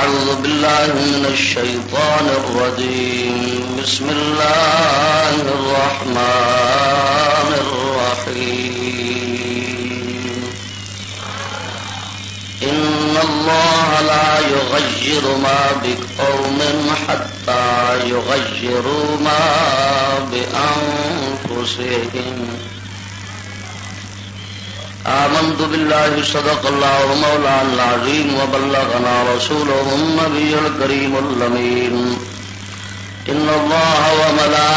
فأعوذ بالله من الشيطان الرجيم. بسم الله الرحمن الرحيم. إن الله لا يغير ما بقوم حتى يغيروا ما بأنفسهم. آمنت بالله صدق الله مولانا العظيم وبلغنا رسوله النبي الكريم اللمين إن الله وملائكته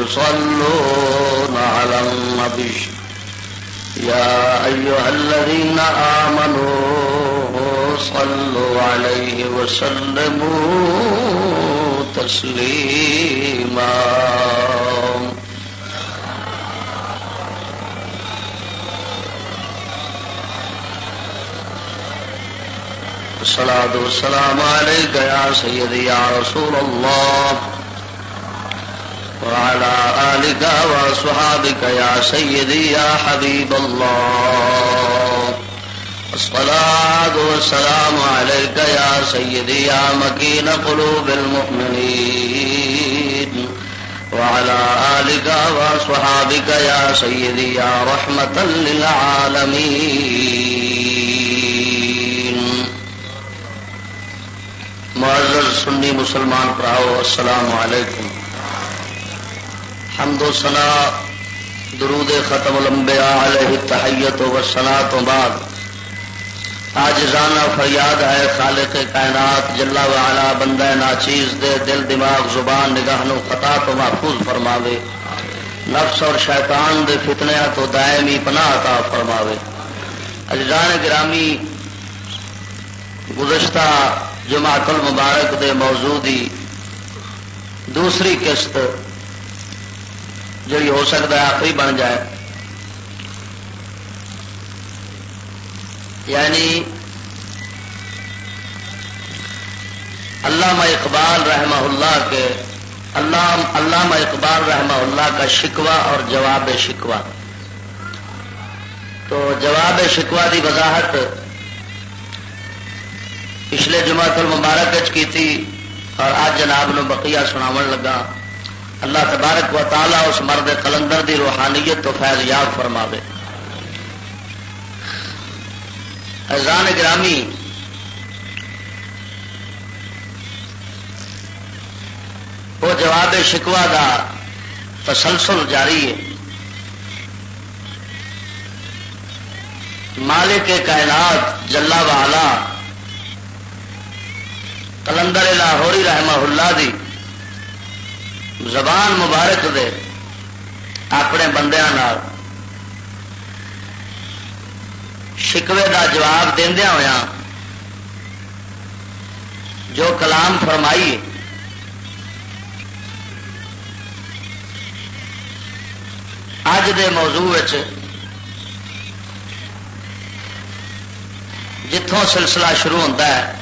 يصلون على النبي. يا أيها الذين آمنوا صلوا عليه وسلموا تسليما. الصلاة والسلام عليك يا سيدي يا رسول الله وعلى آلك وصحابك يا سيدي يا حبيب الله الصلاة والسلام عليك يا سيدي يا مكين قلوب المؤمنين وعلى آلك وصحابك يا سيدي يا رحمة للعالمين سنی مسلمان پراؤ السلام علیکم۔ حمد و سنا درود ختم الانبیاء علیہ تحیت و سنا تو بعد۔ آج رانا فریاد ہے خالق کائنات جلا والا بندہ ناچیز دے دل، دماغ، زبان، نگاہ نو خطا تو محفوظ فرماوے۔ نفس اور شیطان دے فتنیا تو دائمی پناہ عطا فرماوے۔ اجزان گرامی گزشتہ جماعت المبارک دے موضوع دی دوسری قسط جی ہو سکتا ہے آخری بن جائے۔ یعنی علامہ اقبال رحمہ اللہ کے اللہ علامہ اقبال رحمہ اللہ کا شکوہ اور جواب شکوہ۔ تو جواب شکوہ دی وضاحت پچھلے جماعت المبارک کی تھی اور آج جناب نو بقیہ سناو لگا۔ اللہ تبارک و تعالی اس مرد کلندر دی روحانیت تو فیض یاب فرماوے۔ ازان گرامی وہ جواب شکوا دا تسلسل جاری ہے۔ مالک کائنات جلا والا کلندر لاہوری رحمہ اللہ دی زبان مبارک دے اپنے بندیا شکوے دا جواب دیا ہوا جو کلام فرمائی اج دے موضوع جتوں سلسلہ شروع ہوتا ہے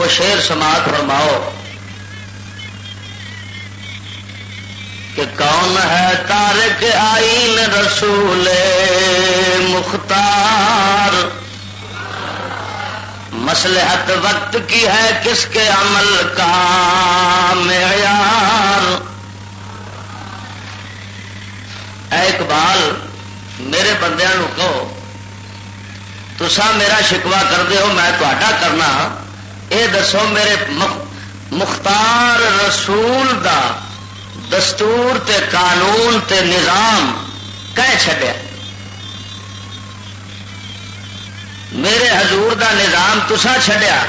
وہ شیر سماعت فرماؤ کہ کون ہے تارک آئین رسول مختار؟ مسلحت وقت کی ہے کس کے عمل کا معیار؟ اے اقبال، میرے بندیاں کہو تسا میرا شکوا کر دے ہو، میں تا کرنا اے دسو میرے مختار رسول دا دستور تے قانون تے نظام کہہ چڈیا میرے حضور دا نظام تسا چھڈیا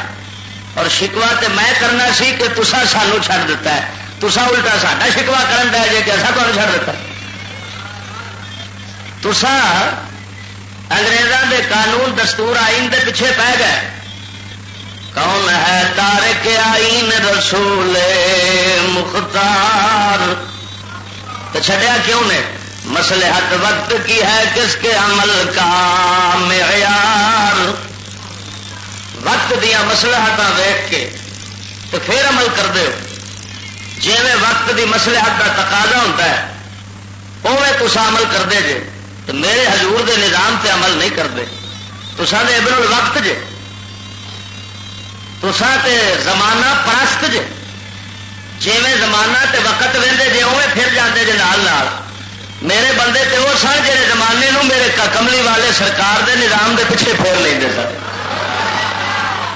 اور شکوا تے میں کرنا سی کہ تسا سانو چھڈ دیتا ہے۔ تسا الٹا ساڈا شکوا کرن دیا جی کہ ایسا تمہیں چھڈ دیتا تسا انگریزوں دے قانون دستور آئین دے پیچھے پہ گئے۔ کون ہے تار کے آئین رسول مختار؟ تو چھڈیا کیوں نے؟ مسلحت وقت کی ہے کس کے عمل کا معیار؟ وقت دیا مسلحت ویخ کے تو پھر عمل کر دو جی میں وقت دی مسلحت کا تقاضا ہوتا ہے اوے تسا عمل کر دے جے۔ تو میرے حضور دے نظام تے عمل نہیں کرتے تو سارے ابن الوقت جے۔ تسا تے زمانہ پرست جے۔ جی میں زمانہ تے وقت وے جے اوے پھر جاندے جے نال نال۔ میرے بندے تے وہ سن جہے زمانے نو میرے کملی والے سرکار دے نظام دے پیچھے پھیر لیں سن۔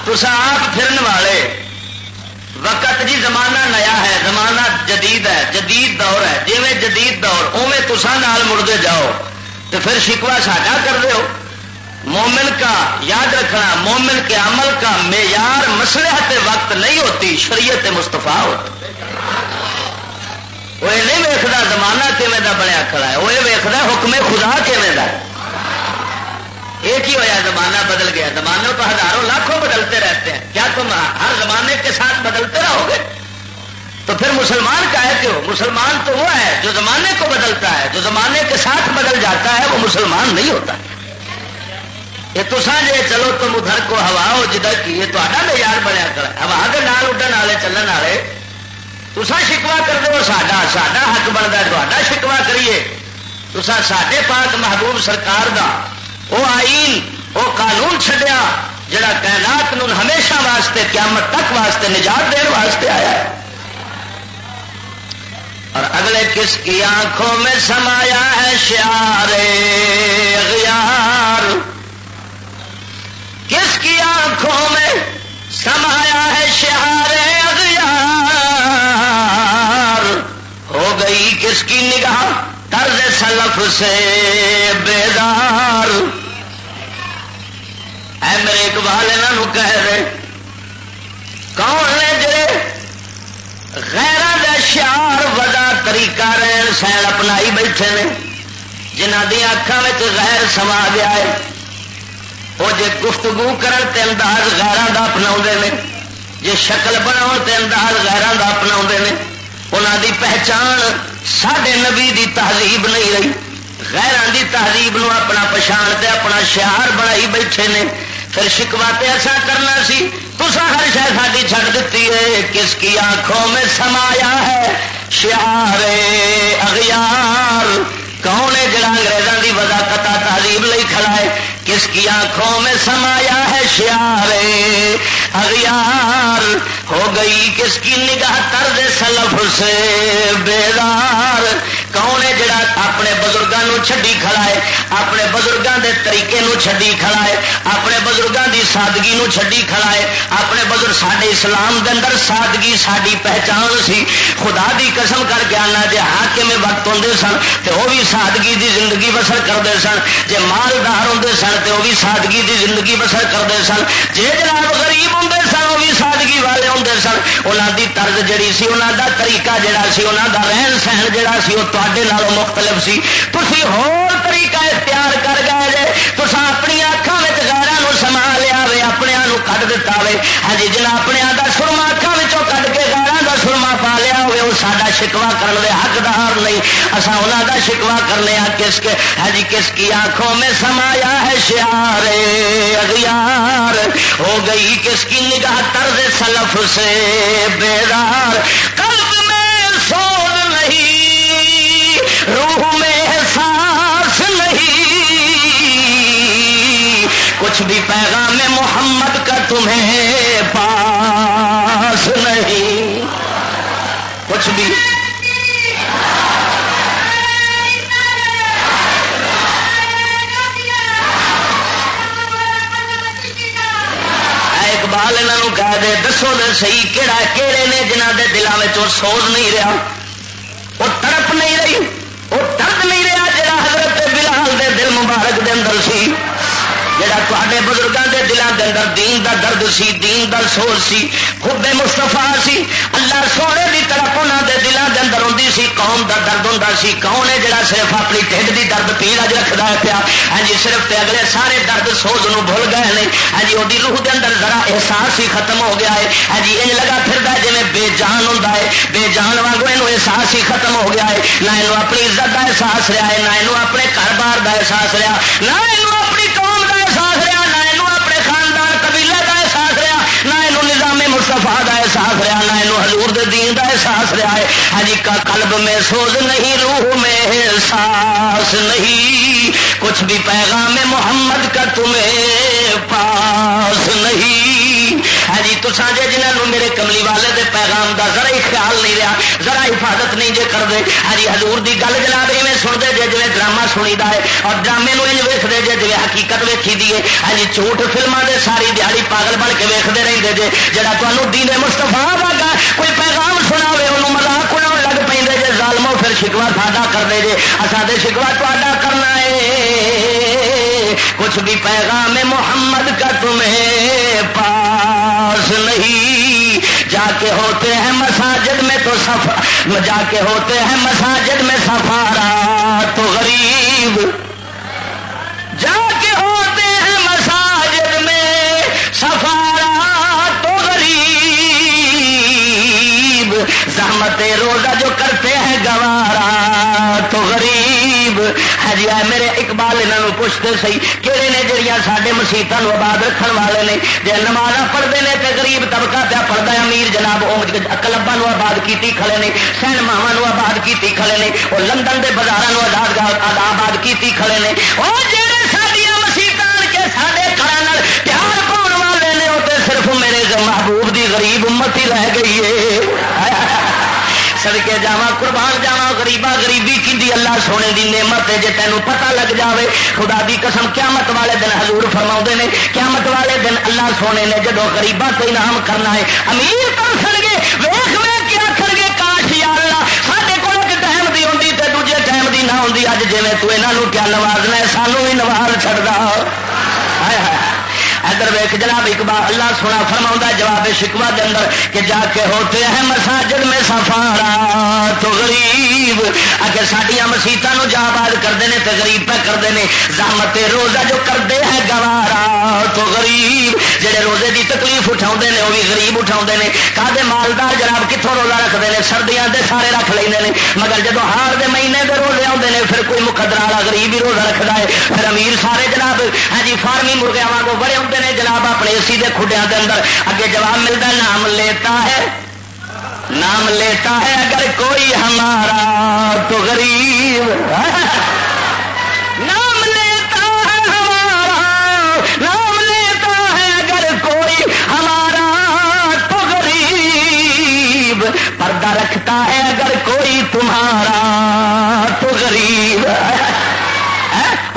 تسا آپ پھرن والے۔ وقت جی زمانہ نیا ہے، زمانہ جدید ہے، جدید دور ہے۔ جی میں جدید دور اوے تسا نال مڑتے جاؤ۔ تو پھر شکوا ساڈا کر دو مومن کا یاد رکھنا، مومن کے عمل کا معیار مسلحت وقت نہیں ہوتی، شریعت مستفا ہوتی۔ وہ نہیں ویکتا زمانہ کھے کا بنیا کھڑا ہے، وہ یہ ویکد حکم خدا کھے ایک ہی ہوا زمانہ بدل گیا؟ زمانے تو ہزاروں لاکھوں بدلتے رہتے ہیں۔ کیا تم ہر زمانے کے ساتھ بدلتے رہو گے؟ تو پھر مسلمان کا ہے کیوں؟ مسلمان تو وہ ہے جو زمانے کو بدلتا ہے، جو زمانے کے ساتھ بدل جاتا ہے، وہ مسلمان نہیں ہوتا۔ یہ تو سانجے چلو تم ادھر کو ہوا ہو جدھر کی یہ تو معیار بنیا کر ہوا کے نال اڈن والے چلن والے۔ تسا شکوا کر دو، ساڈا ساڈا حق بنتا تا شکوا کریے۔ تسا سڈے پاک محبوب سرکار دا وہ آئین وہ قانون چڈیا جڑا کائنات نو ہمیشہ واسطے، قیامت تک واسطے نجات دین واسطے آیا ہے۔ اور اگلے کس کی آنکھوں میں سمایا ہے شیار اغیار کس کی آنکھوں میں سمایا ہے شہار گئی کس کی نگاہ طرز سلف سے بیدار؟ اے میرے اقبال یہاں کہہ رہے کون نے جڑے غیر شیار ودا طریقہ رہن سین اپنائی بیٹھے نے جنہ دیا اکھان غیر سما گیا ہے؟ وہ جے گفتگو کرن تے انداز غیران دا اپنا جے شکل بناؤ تے انداز غیران دا اپنا انہوں دی پہچان سڈے نبی دی تہذیب نہیں رہی۔ غیران دی تہذیب نو اپنا پچھان تے اپنا شہار بنائی بیٹھے نے۔ پھر شکوا تے ایسا کرنا سی تسا ہر شہ ساری چھڑ دیتی ہے۔ کس کی آنکھوں میں سمایا ہے؟ شہار اغیار۔ کون ہے جڑا انگریزوں کی وجہ کتا تہذیب لئی کھڑا ہے؟ کس کی آنکھوں میں سمایا ہے شیار اغیار ہو گئی کس کی نگاہ طرز سلف سے؟ بیدار کون ہے جڑا اپنے بزرگوں چھڈی کھڑا ہے؟ اپنے بزرگوں دے طریقے نو چھڈی کھڑا ہے۔ اپنے بزرگوں دی سادگی نو چھڈی کھڑا ہے۔ اپنے بزرگ ساڈے اسلام دے اندر سادگی ساری پہچان سی۔ خدا دی قسم کر کے آنا جی حاکم وقت ہوں سن تو وہ بھی سادگی دی زندگی بسر کرتے سن۔ جی مالدار ہوں سن تو وہ بھی سادگی دی زندگی بسر کرتے سن۔ جی جناب غریب ہوں سن وہ بھی سادگی والے ہوں سن۔ انہوں دی طرز جڑی سی انہوں دا طریقہ جڑا سی انہوں دا رہن سہن جڑا سی وہ تے مختلف سی تھی ہور طریقہ اختیار کر گئے جے تو اپنی اکھان میں گارا سما لیا وے اپنے کھ دتا وے ہاں جنا اپنے کا سرما اکھان کھ کے گارا کا سرما پا لیا ہوئے وہ سارا شکوا کرنے حقدار نہیں اصا انہوں کا شکوا کرنے کس کے ہاں جی کس کی آنکھوں میں سمایا ہے شیار اگیار ہو گئی کس کی نگاہ طرز سلف سے بیدار کچھ بھی پیغام محمد کا تمہیں پاس نہیں۔ کچھ بھی۔ اقبال یہاں کہہ دے، دسو دے سی کہڑا کہڑے نے جنہ دے دلوں میں سوز نہیں رہا۔ وہ تڑپ نہیں رہی، وہ درد نہیں رہا جڑا حضرت بلال دے دل مبارک دے اندر سی۔ جڑا تے بزرگوں کے دلوں کے اندر دین دا درد سی، دین دا سوچ سی خوب مستفا سی، اللہ سونے کی طرف انہوں دے دلوں کے اندر ہوں سی، قوم دا درد ہوں سی۔ کون ہے جڑا صرف اپنی ٹھنڈ کی درد پیڑ اج رکھتا ہے پیا؟ ہاں جی صرف تے اگلے سارے درد سوز نو بھول گئے ہیں ہاں جی وہ روح کے اندر ذرا احساس ہی ختم ہو گیا ہے۔ ہاں جی ان لگا پھر جی بے جان ہوں بے جان واگو یہ احساس ہی ختم ہو گیا ہے۔ نہ یہ اپنی عزت کا احساس رہا ہے، نہ یہ اپنے گھر بار کا احساس رہا۔ نہ یہ اپنی احساس یہ حضور دے دین کا احساس رہا ہے۔ ہری کا قلب میں سوز نہیں، روح میں احساس نہیں۔ کچھ بھی پیغام محمد کا تمہیں پاس نہیں۔ ہے جی تو سانجے جنہوں میرے کملی والے دے پیغام دا ذرا ہی خیال نہیں رہا، ذرا حفاظت نہیں جے کرتے ہاں جی ہزور کی گل جناب ایویں سنتے جی جی ڈرامہ سنی دا ہے اور ڈرامے ویستے جی جی حقیقت ویکھی دیے ہاں جی جھوٹ فلموں کے ساری دیہڑی پاگل بن کے ویکتے رہتے جی جہاں تمہیں دین مستفا واگا کوئی پیغام سنا ہوے انہوں مزاق اڑا لگ پہ جی ظالمو پھر شکوا ساڈا کرتے جی اصل شکوا تا کرنا ہے۔ کچھ بھی پیغام محمد کا تمہیں پاس نہیں۔ جا کے ہوتے ہیں مساجد میں تو سفا جا کے ہوتے ہیں مساجد میں سفارا تو غریب۔ زحمت روزہ جو کرتے ہیں گوارا، تو غریب۔ ہاں جی، ہے میرے اقبال یہاں پوچھتے سی کہڑے نے جہیا سارے مسیطوں آباد رکھنے والے نے؟ جی نماز پڑھتے ہیں تو غریب طبقہ پیا پڑھتا ہے، امیر جناب کلبا آباد کی کھڑے نے سینماوا آباد کی کھڑے نے وہ لندن کے بازاروں آزاد آباد کی کھڑے نے۔ وہ جہے ساریا محبوب دی غریب امت ہی رہ گئی ہے۔ سڑکے جا قربان جاوا گریبا گریبی کی اللہ سونے دی نعمت ہے جی تینوں پتا لگ جاوے۔ خدا دی قسم، قیامت والے دن حضور فرما نے، قیامت والے دن اللہ سونے نے جدو گریبا تو انعام کرنا ہے، امیر کر سن گے ویخ ویخ کے آخر گے، کاش یا اللہ سارے کو ایک ٹائم کی ہوتی تو دوجے ٹائم کی نہ ہوتی اج جی تو یہاں کیا نوازنا ہے، سانوں بھی نواز چڑھتا ہے ادھر ویک جناب اقبال، اللہ سونا فرما جواب شکوا کے اندر کہ جا کے ہوتے ہیں مساجد میں سفارا تو غریب اگر سڈیا مسیطوں جا باد کرتے ہیں تو غریب پہ کرتے ہیں زحمت روزہ جو کرتے ہیں گوارا تو غریب۔ جہے روزے کی تکلیف اٹھا نے وہ بھی غریب اٹھا نے۔ کدے مالدار جناب کتوں روزہ رکھتے ہیں سردیاں دے سارے رکھ لیں مگر جب ہار دے مہینے کے روزے آتے ہیں پھر کوئی مقدر والا غریب ہی روزہ رکھتا ہے۔ پھر امیر سارے جناب ہاں جی فارمی مرغیا واگ بڑے ہوں نے جناب اپنے اسی کے کھڈیا کے اندر اگے جواب ملتا نام لیتا ہے۔ نام لیتا ہے اگر کوئی ہمارا تو غریب۔ نام لیتا ہے ہمارا، نام لیتا ہے اگر کوئی ہمارا تو غریب۔ پردہ رکھتا ہے اگر کوئی تمہارا تو غریب۔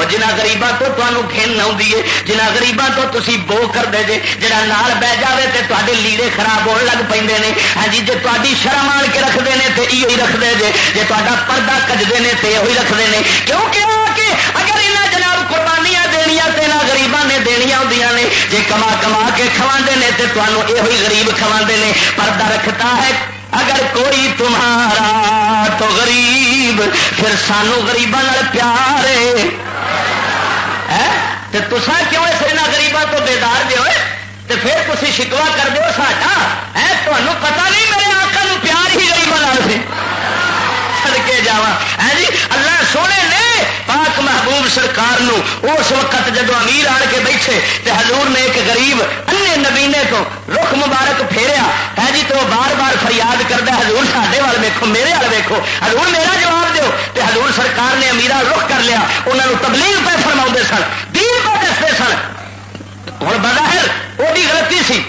جنہ گریباں تو تمہیں کھیل آئی ہے جنہ گریباں تو تھی بو کر دے جے جا نال بہ جائے تو تے لیڑے خراب ہونے لگ پہ ہاں جی جی تاری شرم آن کے رکھتے ہیں تو یہ رکھتے جے جی تا پردہ کجتے ہیں تو یہ رکھتے ہیں کیونکہ اگر یہاں جناب قربانیاں دنیا تو یہاں گریباں نے دنیا ہوں نے جی کما کما کے کھوا نے تو یہ غریب کھوا نے پردہ رکھتا ہے اگر کوئی تمہارا تو غریب پھر سانو گریبان پیار تو تسا کیوں اس گریباں تو بیدار دے ہوئے؟ تو پھر تھی شکوا کر دو ساٹا ہے تمہیں پتا نہیں میرے آنکھوں پیار ہی گریبان سے جا ہاں جی اللہ سونے نے پاک محبوب سرکار نو اس وقت جدو امیر آن کے بیٹھے تے حضور نے ایک غریب ان نبینے تو رخ مبارک پھیریا۔ ہے جی تو بار بار فریاد کرتا حضور ساڈے وال ویکو میرے وال ویکو حضور میرا جواب دیو۔ تے حضور سرکار نے امیرا رخ کر لیا۔ انہوں نے تبلیغ پہ فرما سن، دین پہ دستے سن۔ ہوں بظاہر وہ بھی غلطی سی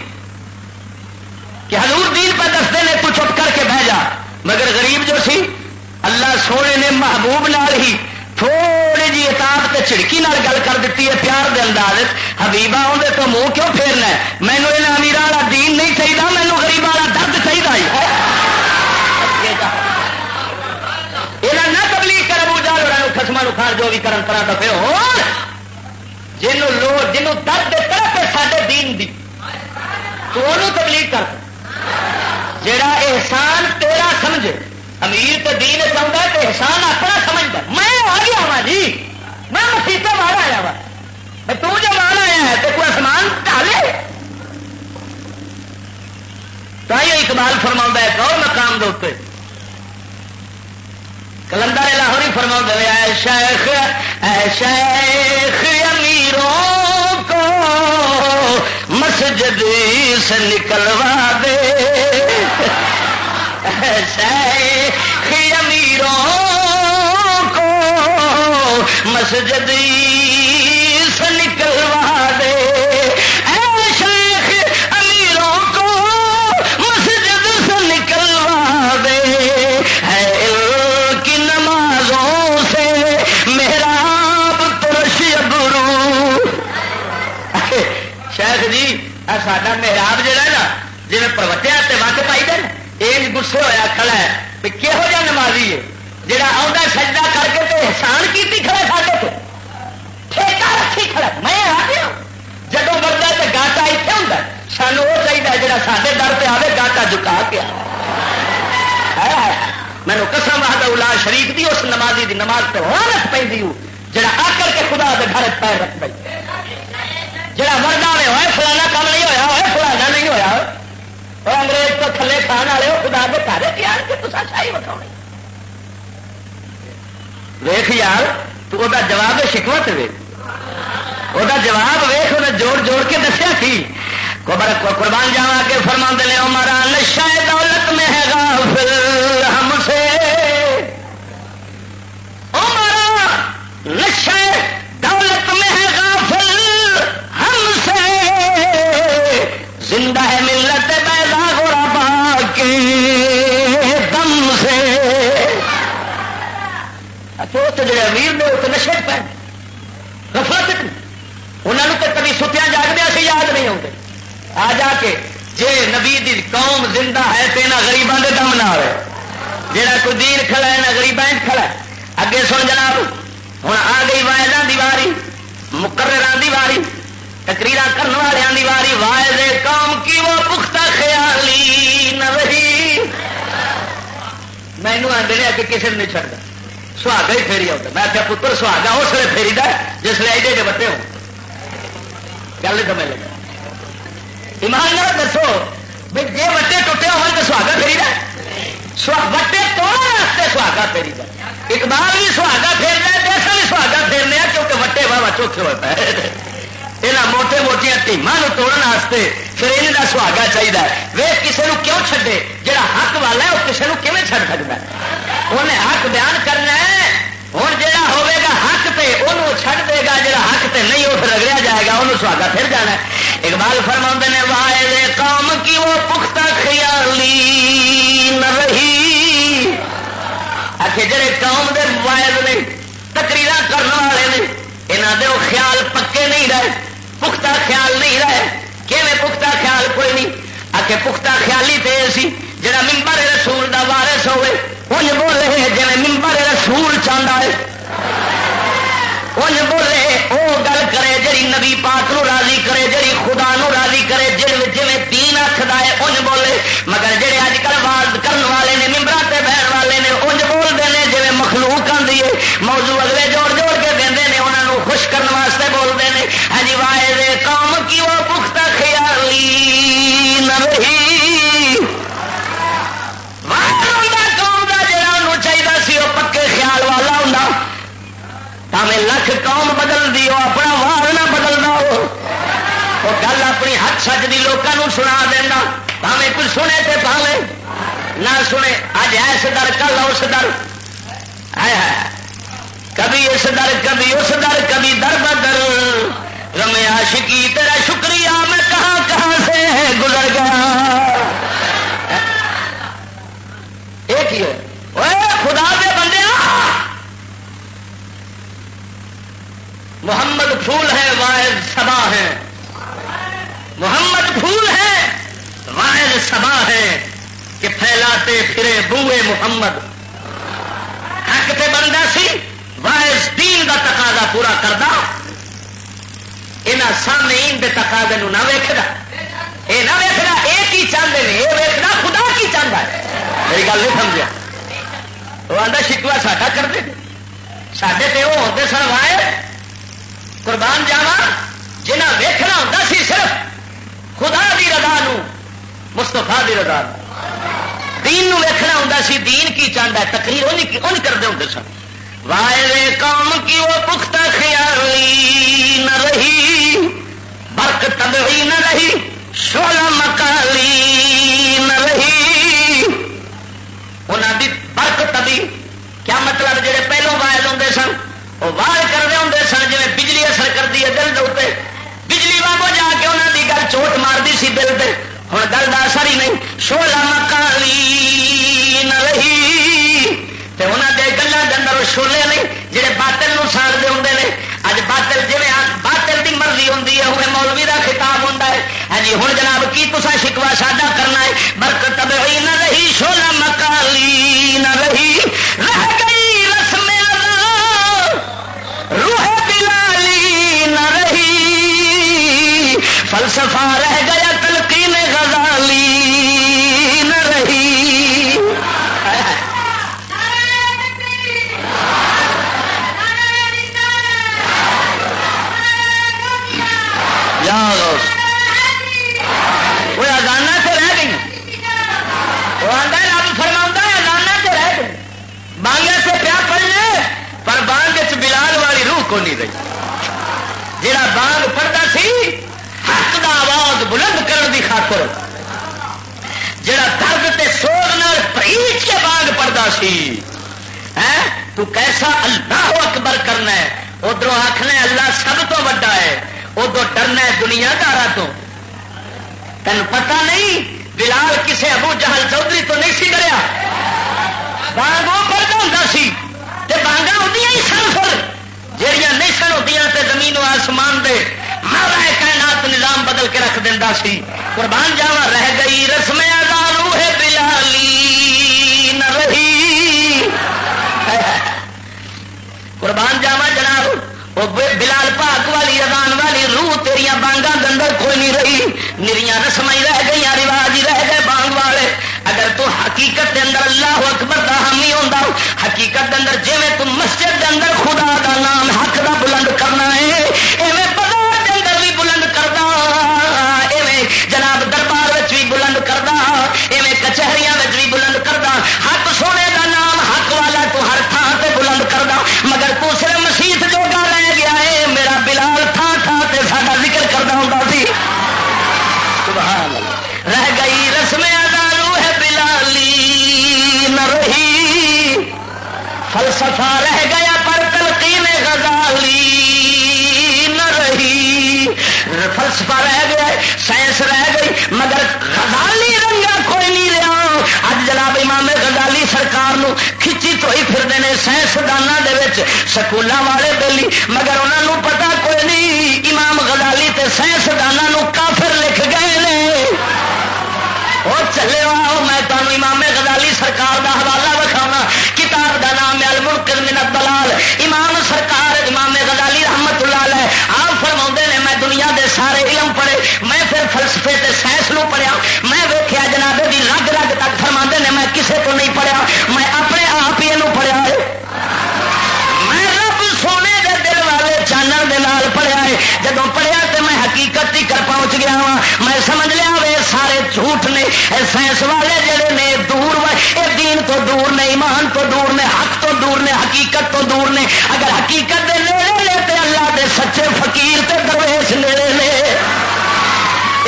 کہ حضور دین پہ دستے نے تو چپ کر کے بہ جا۔ مگر غریب جو سی اللہ سونے نے محبوب نال ہی تھوڑی جی اتاب تے چڑکی نال گل کر دیتی ہے پیار دے انداز حبیبا اندر تو منہ کیوں پھیرنا ہے؟ مینو یہ امیر والا دین نہیں چاہیے مینو غریب والا درد چاہیے یہ نہ تبلیغ کر ابو جال خسما کھان جو بھی کرن طرح تو پھر ہو جنوں لو جنوں درد طرف ہے سارے دین دی۔ تو انہوں تبلیغ کر۔ جڑا احسان تیرا سمجھے۔ امیر تو دین چاہتا ہے تو احسان اپنا سمجھتا میں آ گیا وا جی۔ میں مسیطے مار آیا ہاں۔ وا تو جو مان آیا ہے تو کوئی آسمان ڈالے؟ تو اقبال فرما ہے ایک اور مقام دے کلندر لاہور ہی فرما اے شیخ اے شیخ امیروں کو مسجد سے نکلوا دے۔ امیروں کو مسجد سے نکلوا دے۔ جی، ساڈا محراب جہا نا جی پروٹیا یہ گسے ہوا کھڑا ہے کہ کہہو جا نمازی ہے؟ جہا آتا سجدہ کر کے تو احسان کی کھڑا ساڈے کو ٹھیکہ رکھی کھڑا میں آ گیا۔ جب مرد تو گاٹا اتنے ہوں سانو وہ چاہیے جا سارے در پہ آئے گاٹا جکا کے مینو قسم آتا الا شریف دی اس نمازی دی نماز پہ رکھ پہ جڑا آ کر کے خدا کے گھر پیر رکھ پی جڑا مرد آئے ہوئے فلانا کام نہیں ہوا ہوئے فلانا نہیں ہوا اور انگریز تو تھلے کھان والے ہو، خدا کے گھر تیار کے تصا شاہی بتاؤ ویخ یار، تو وہ جواب شکوت وے۔ وہ جواب ویخ انہیں جوڑ جوڑ کے دسیا کی۔ قربان جاوا کے فرما دے ہمارا نشا دولت میں ہے غافل ہم سے۔ ہمارا نشا زندہ ہے ملت پیدا ہو رہا کے دم سے۔ تو جڑے امیر نے وہ نشے پہ رفت انہوں نے تو کبھی ستیا جاگدیا سے یاد نہیں آتے آ جا کے جے نبی دی قوم زندہ ہے تو یہاں گریبان کے دم نہ آئے جہاں کوئی دین کھڑا ہے نہ گریبان کھڑا ہے۔ اگے سن جناب ہوں آ گئی وائزاں دی واری، مقرران دی واری۔ تکریر کرنے والوں کی واری وائے کام کی وہ پختہ خیالی نہ رہی؟ مینو آدھے نے کہ کسی نے نہیں چڑھتا سہاگا ہی فیری آتا میں کیا پتر، سہاگا اس لیے فیری دا جس لیے ایڈے ایڈے بٹے ہو گل سمجھ لگا ایمان نہ دسو بھی جی بٹے ٹوٹے ہو تو سہاگا فیری دا بٹے توڑنے واسطے سہاگا فیری دا اقبال بھی سہاگا پھیرنا ہے، جیسا بھی سہاگا پھیرنے کیونکہ وٹے واہ چوکھے ہوئے پہ یہاں موٹے موٹیا ٹیما توڑنے پھر یہ سہاگا چاہیے وے کسی نے کیوں چھڈے جہاں حق والا ہے وہ کسی نے کیون چڑ سکتا ہے انہیں حق بیان کرنا ہے ہوں جا ہوا حق پہ وہ چھڈ دے گا جا حق پہ نہیں وہ رگڑیا جائے گا انہوں سہاگا پھر جانا ہے اقبال فرما نے وائے قوم کی وہ پختہ خیالی نہ رہی آخر جڑے قوم دے وائد نے تقریر کرنے والے نے یہاں دے وہ خیال پکے نہیں رہے پختہ خیال نہیں رہے۔ کہ پختہ خیال؟ کوئی نہیں۔ آ کے پختہ خیالی تے سی، جڑا ممبر رسول دا وارث ہوئے انج بولے جی ممبر رسول چاہتا ہے۔ انج بولے وہ گل کرے جی نبی پاک نو راضی کرے جی خدا نو راضی کرے جی جی دین آخر ہے انج بولے۔ مگر جہے اج کل واز کرنے والے نے ممبر سے بہن والے نے انج بولتے ہیں جی مخلوق آدھی ہے۔ موضوع اگلے جوڑ دے۔ انہوں خوش کرنے واسطے بولتے ہیں۔ ہاں جی وائے کام کی وہ پختہ خیالی نہ رہی؟ قوم کا جا چاہیے سی، وہ پکے خیال والا ہوں تمہیں لکھ قوم بدل دی وہ اپنا وار نہ بدلنا ہو۔ وہ گل اپنی ہاتھ سج کی لوگوں سنا دینا پاوے کچھ سنے تے پاوے نہ سنے۔ اج ایس در، کل اس در۔ ہے کبھی اس در، کبھی اس در، کبھی در بدر۔ رمے عاشقی تیرا شکریہ میں کہاں کہاں سے گزر گیا؟ ایک ہی ہے۔ خدا کے بندے محمد پھول ہے واحد سبا ہے محمد پھول ہے واحد سبا ہے کہ پھیلاتے پھرے بوئے محمد۔ حق تے بنتا سی۔ واحد دین کا تقاضا پورا کرتا یہاں سامنے ان تقاضے نہ ویکھدا۔ یہ نہ ویکھدا یہ کی چاہتے ہیں یہ ویکھنا خدا کی چاہتا ہے۔ میری گل نہیں سمجھا وہ آتا شکوا ساڈا کرتے سڈے تو وہ ہوتے سن وائے قربان جاوا جنہ ویکھنا ہوتا سی صرف خدا دی رضا نو مستفا دی رضا دین نو ویکھنا ہوتا سی، دین کی چاہتا ہے، تقریر ان کرتے ہوں سن۔ وائر کام کی وہ پختہ خیالی نہ رہی، برق تبھی نہ رہی شولا مکالی نہ رہی۔ انہوں دی برق تبھی، کیا مطلب جڑے پہلو وائل ہوں سن؟ وہ وائر کرتے ہوں سن جی بجلی اثر کرتی ہے دل دے بجلی واگو جا کے انہوں دی گل چوٹ مارتی سی دل سے ہوں گل کا اثر ہی نہیں شولا مکالی نہ رہی۔ کے اندر نہیں جہے باطل ساڑتے ہوں نے اج باطل جی باطل کی مرضی ہوں ہوئے مولوی کا خطاب ہوتا ہے ہاں جی ہوں جناب کی تصا شکوا ساڈا کرنا ہے برکت ہوئی بدل کے رکھ دینا سی۔ قربان جاوا رہ گئی رسم آدار ہے بلالی نہ رہی۔ قربان جاوا جناب بلال پاک والی ادان والی روح تیریا بانگا دندر کوئی نہیں رہی۔ نریاں رسم رہ گئی رواج ہی رہ گئے بانگ والے۔ اگر تو حقیقت دے اندر اللہ اکبر کا حامی ہوتا حقیقت دے اندر جی تو مسجد دے اندر خدا دا نام، حق دا بلند کرنا ہے۔ جناب دربار بھی بلند کرتا ایویں کچہریاں بھی بلند کرتا حق سونے دا نام، حق والا تو ہر تھان سے بلند کرتا مگر تو صرف مسیح جو گا رہ گیا ہے، میرا بلال تھان تھان سے سارا ذکر کرتا ہوں سی۔ سبحان رہ گئی رسم ادارو ہے بلالی نہ رہی۔ فلسفہ رہ گیا فلسفہ رہ گیا سائنس رہ گئی، مگر غزالی رنگا کوئی نہیں رہا۔ اج جناب امام غزالی سرکار نو کھچی تو ہی پھرتے ہیں سائنسدانوں کے سکولوں والے بلی مگر انہوں پتا کوئی نہیں، امام غزالی تے سائنسدانوں کافر لکھ گئے نے۔ وہ چلے آؤ، میں تمہیں امام غزالی سرکار دا حوالہ بکھاؤں کتاب دا نام ہے المنکر من الدلال امام سرکار، امام ایمان تو دور نے، حق تو دور نے، حقیقت تو دور نے۔ اگر حقیقت دے نیڑے لے تے اللہ دے سچے فقیر تے درویش نیڑے لے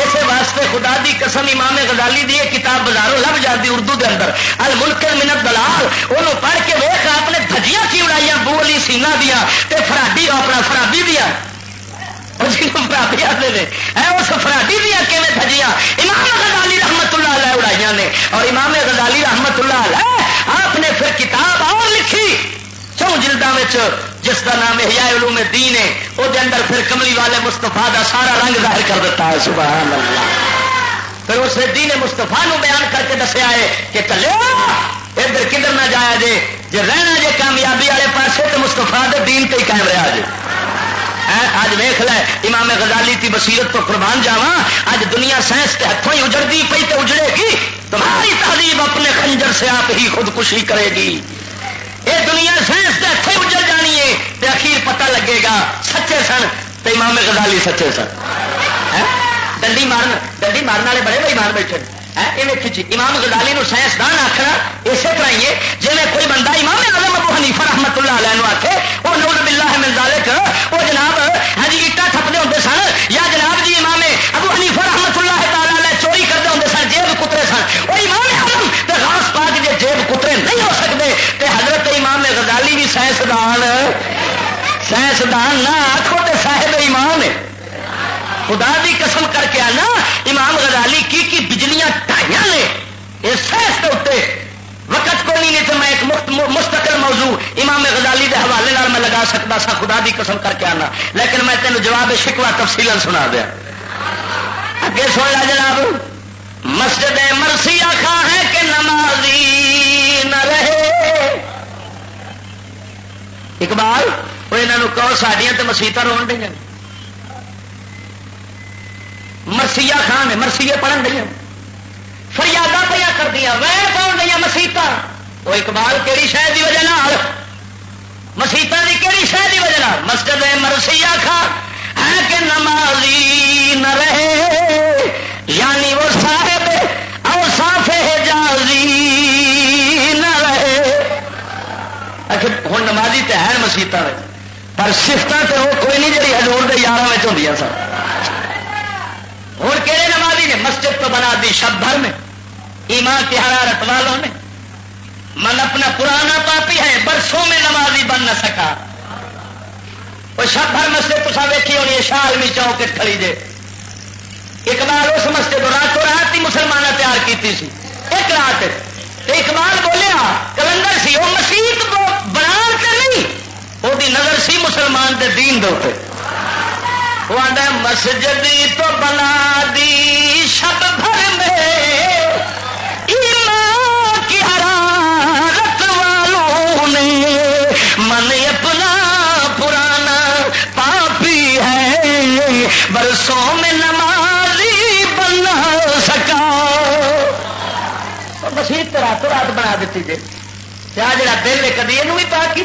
اس واسطے خدا دی قسم امام غزالی دی کتاب بازاروں لب جاتی اردو دے اندر۔ الملکر منت دلال وہ پڑھ کے ویخ آپ نے دھجیاں کی اڑائیاں بو علی سینا دیا تے فراڈی اپنا فرابی دیا جی فرابی آتے ہیں اس فراڈی دیا کیون دھجیاں؟ امام غزالی رحمت اللہ علیہ اڑائیاں نے۔ اور امام غزالی رحمت اللہ علیہ آپ نے پھر کتاب اور لکھی چون جلدوں جس کا نام ہے علوم دین ہے وہ اندر پھر کملی والے مستفا کا سارا رنگ ظاہر کر دیتا ہے، سبحان اللہ۔ پھر اس نے دین مستفا بیان کر کے دسیا ہے کہ چلے ادھر کدھر نہ جایا جے جی رہنا جے کامیابی والے پاسے تو مستفا دے دین تے قائم رہا جے۔ اج ویخ لے، امام غزالی کی بصیرت تو قربان جاوا اج دنیا سائنس کے ہاتھوں ہی اجڑتی پی تو اجڑے گی۔ تمہاری تعلیم اپنے خنجر سے آپ ہی خودکشی کرے گی۔ یہ دنیا سائنس کے ہاتھوں ہی اجڑ جانی ہے تو اخیر پتہ لگے گا سچے سن تو امام غزالی سچے سن۔ ڈنڈی مارن ڈنڈی مارن والے بڑے بھائی مار بیٹھے جی، امام غزالی نو سائنسدان آخنا اسی طرح ہی جی میں کوئی بندہ امام آلم ابو حنیفہ رحمت اللہ علیہ آخے وہ نور بلا ہے ملدالک وہ جناب ہاں جی اٹا تھپتے ہوتے سن، یا جناب جی امام ابو حنیفہ رحمت اللہ تعالی جیب کترے نہیں ہو سکتے تو حضرت امام غزالی بھی سائنسدان سائنسدان نہ آخو تو صاحب ایمان ہے خدا دی قسم کر کے آنا، امام غزالی کی کی بجلیاں ٹائیاں نے۔ اس کے اتنے وقت کو نہیں تو میں ایک مفت مستقل موضوع امام غزالی کے حوالے میں لگا سکتا سا، خدا دی قسم کر کے آنا۔ لیکن میں تینوں جواب شکوا تفصیل سنا دیا۔ اگے سن لا جناب۔ مسجد مرسی آخا ہے کہ نمازی نہ رہے۔ اقبال، وہ یہاں کہو سڈیا تو مسیطا رو دیں مرسیا خان ہے مرسیے پڑھن دیا فریادہ پہ کر دیا ویر پاؤن دیا مسیطا وہ اقبال کہڑی شہر کی وجہ مسیطا کی کہڑی شہر کی وجہ مسجد مرسیا ہوں مسیطا پر سفت تو وہ کوئی نہیں جی ہزور کے یار ہوں سن ہوں کہڑے نمازی نے مسجد تو بنا دی شب بھر میں ایمان کی حرارت والوں نے من اپنا پرانا پاپی ہے برسوں میں نمازی بن نہ سکا وہ شب بھر مسجد تو ویکھی ہونی شالمی چوک کھڑی دے اقبال اس مسجد راتوں رات ہی مسلمان تیار کی سی ایک رات اقبال بولیا، کلندر سی، وہ مسیح بنا کے نہیں وہ نظر سی مسلمان دے دین دے وہ آدھا مسجد تو بنا دی شب بھر میں کی حرارت والوں نے۔ من اپنا پرانا پاپی ہے، برسوں میں نمازی بنا سکا۔ مسیح راتوں رات بنا دیتی جی جا جا دل کدی یہ بھی پاک کی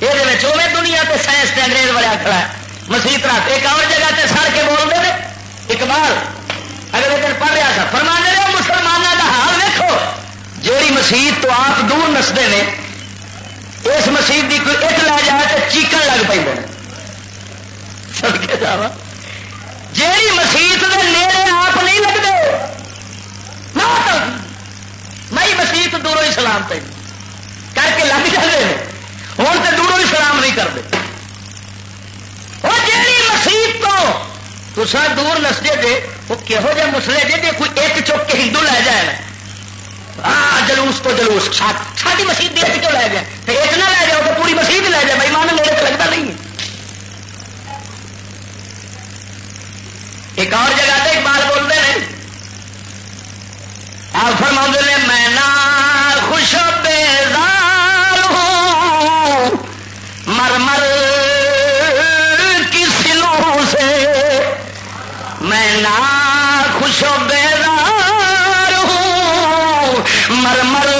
یہ دنیا تے سائنس تے انگریز بڑا کھڑا ہے۔ مسیت رات ایک اور جگہ تے سڑ کے بولتے ہیں اقبال اگلے دن پڑھ رہا تھا فرما دے رہے مسلمانوں کا حال دیکھو جیڑی مسیت تو آپ دور نستے ہیں اس مسیت کی کوئی اٹ لے جائے تو چیکن لگ پہ سڑکے جا جیڑی مسیت کے نیڑے آپ نہیں لگتے مئی مسیت دوروں ہی سلام پہ۔ کر کے لگ جاتے ہیں۔ ہوں تو دوروں ہی سلام نہیں کرتے۔ وہ جیڑی مسیح تو تسا دور نسجے دے، وہ کہہو جہ مسلے جے جی کوئی ایک چک کے ہندو لے جائے ہاں جلوس تو جلوس۔ ساری مسیح دی ایک لے جائے۔ تو ایک نہ لے جاؤ تو پوری مسیح لے جائے۔ بھائی مان میرے لگتا نہیں ایک اور جگہ تے ایک بولتے ہیں۔ آپ فرما نے، میں نہ خوش بیزار ہوں۔ مر مر میں نا خوش بیدار ہوں۔ مر مر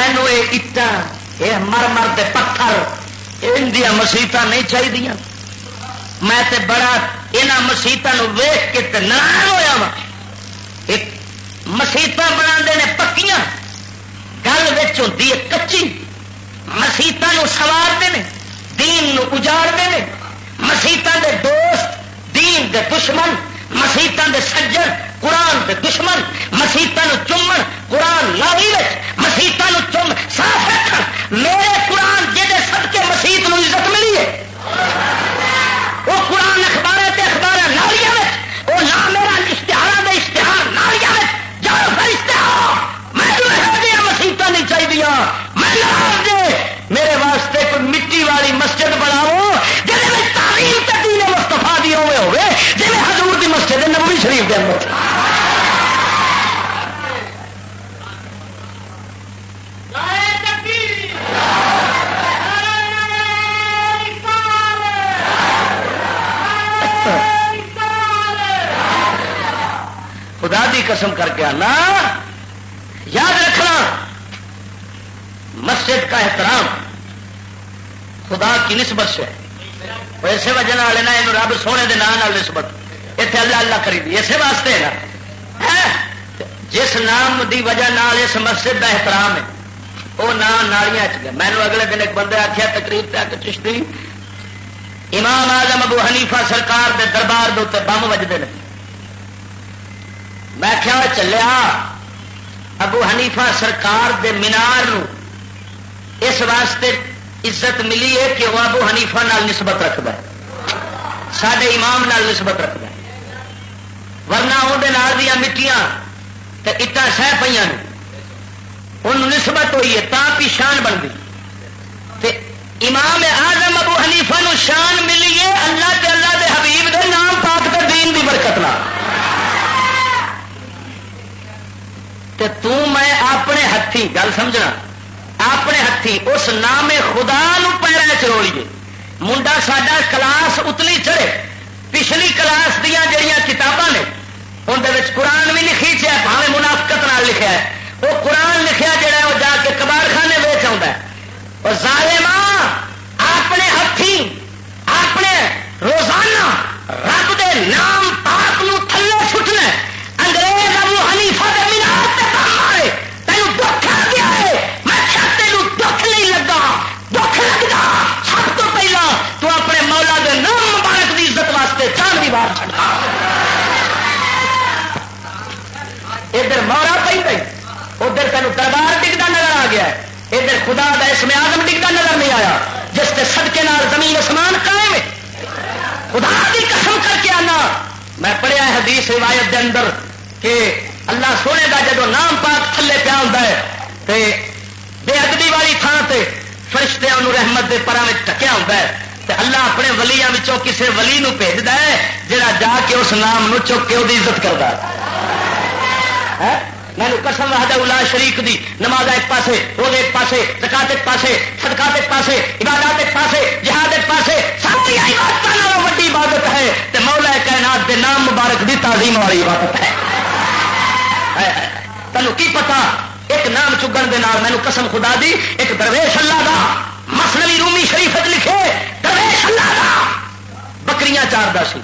مینو یہ اٹا یہ مر مر پتھر اندیا مسیطا نہیں چاہیے میں تے بڑا یہاں مسیطا ویخ کے نران ہوا وا ایک مسیط بنا پکیاں، گل ہوتی ہے کچی۔ مسیطا سوارتے ہیں دین اجاڑتے ہیں مسیطا دے دوست، دین دے دشمن مسیطا دے سجن قرآن دے دشمن مسیحت چومن، قرآن لاوی مسیحت چوم، صاف رکھ میرے قرآن جہے سب کے مسیت عزت ملی ہے، وہ قرآن اخبار تے اخبار نالیاں وہ نہ میرا اشتہار کے اشتہار نالیاں جاؤ پھر اشتہار۔ میں جو جی یہ مسیطا نہیں چاہیے میں نہ دے میرے واسطے کوئی مٹی والی مسجد بناؤ جی تعلیم تک مستفا دی ہوئے ہوئے جی حضور دی مسجد نبوی شریف دے اندر۔ قسم کر کے آنا۔ یاد رکھنا، مسجد کا احترام خدا کی نسبت سے اسی وجہ لینا یہ رب سونے کے نام نسبت۔ اتنے اللہ اللہ کری دی اسی واسطے نا۔ ہاں؟ جس نام دی وجہ نال اس مسجد کا احترام ہے وہ نام نالیاں گیا۔ میں اگلے دن ایک بندے آخیا تقریب پہ چشتی۔ امام آزم ابو حنیفہ سرکار دے دربار دے بم وجدے ہیں میں کیا چلیا؟ ابو حنیفہ سرکار دے مینار نو۔ اس واسطے عزت ملی ہے کہ وہ ابو حنیفہ نال نسبت رکھتا ہے۔ سڈے امام نال نسبت رکھتا ہے۔ ورنہ اندر مٹیاں اٹان سہ پہ ان نسبت ہوئی ہے تا بھی شان بن گئی امام آزم ابو حنیفہ نو شان ملی ہے اللہ کے اللہ دے حبیب دے نام پاک تے دین دی برکت نہ تو میں اپنے ہاتھی گل سمجھنا، اپنے ہاتھی اس نام خدا پیروں چروڑیے منڈا سڈا کلاس اتلی چڑھے۔ پچھلی کلاس دیا جہیا کتاباں نے اندر قرآن بھی لکھی چ بھاوے منافقت نال لکھا ہے۔ وہ قرآن لکھا جڑا وہ جا کے کباڑ خانے ویچ آ اور ظالما اپنے ہاتھی اپنے روزانہ رب دے نام پاک نو تھلے چھٹنا انگریز اندر کہ اللہ سونے کا جب نام پاک تھلے پیا ہوتا ہے تے بے ادبی والی تھان سے فرشتوں رحمت کے پرا میں ٹکیا ہوتا ہے تے اللہ اپنے ولیاں کسی ولی نو بھیجتا ہے جڑا جا کے اس نام نو چک کے وہ عزت کرتا ہے۔ ہاں؟ میں قسم وحدہ الا شریف دی، نماز ایک پاسے روز ایک پاسے، زکات ایک پاسے، صدقات ایک پاسے، عبادات ایک پاسے، جہاد ایک پاسے ساری عبادت وڈی عبادت ہے۔ تے مولا کائنات دے نام مبارک دی تعظیم والی عبادت ہے۔ تینوں کی پتا؟ ایک نام چگن دے نال مینو قسم خدا دی، ایک درویش اللہ دا۔ مسلوی رومی شریف لکھے، درویش اللہ دا۔ بکریاں چار دا سی۔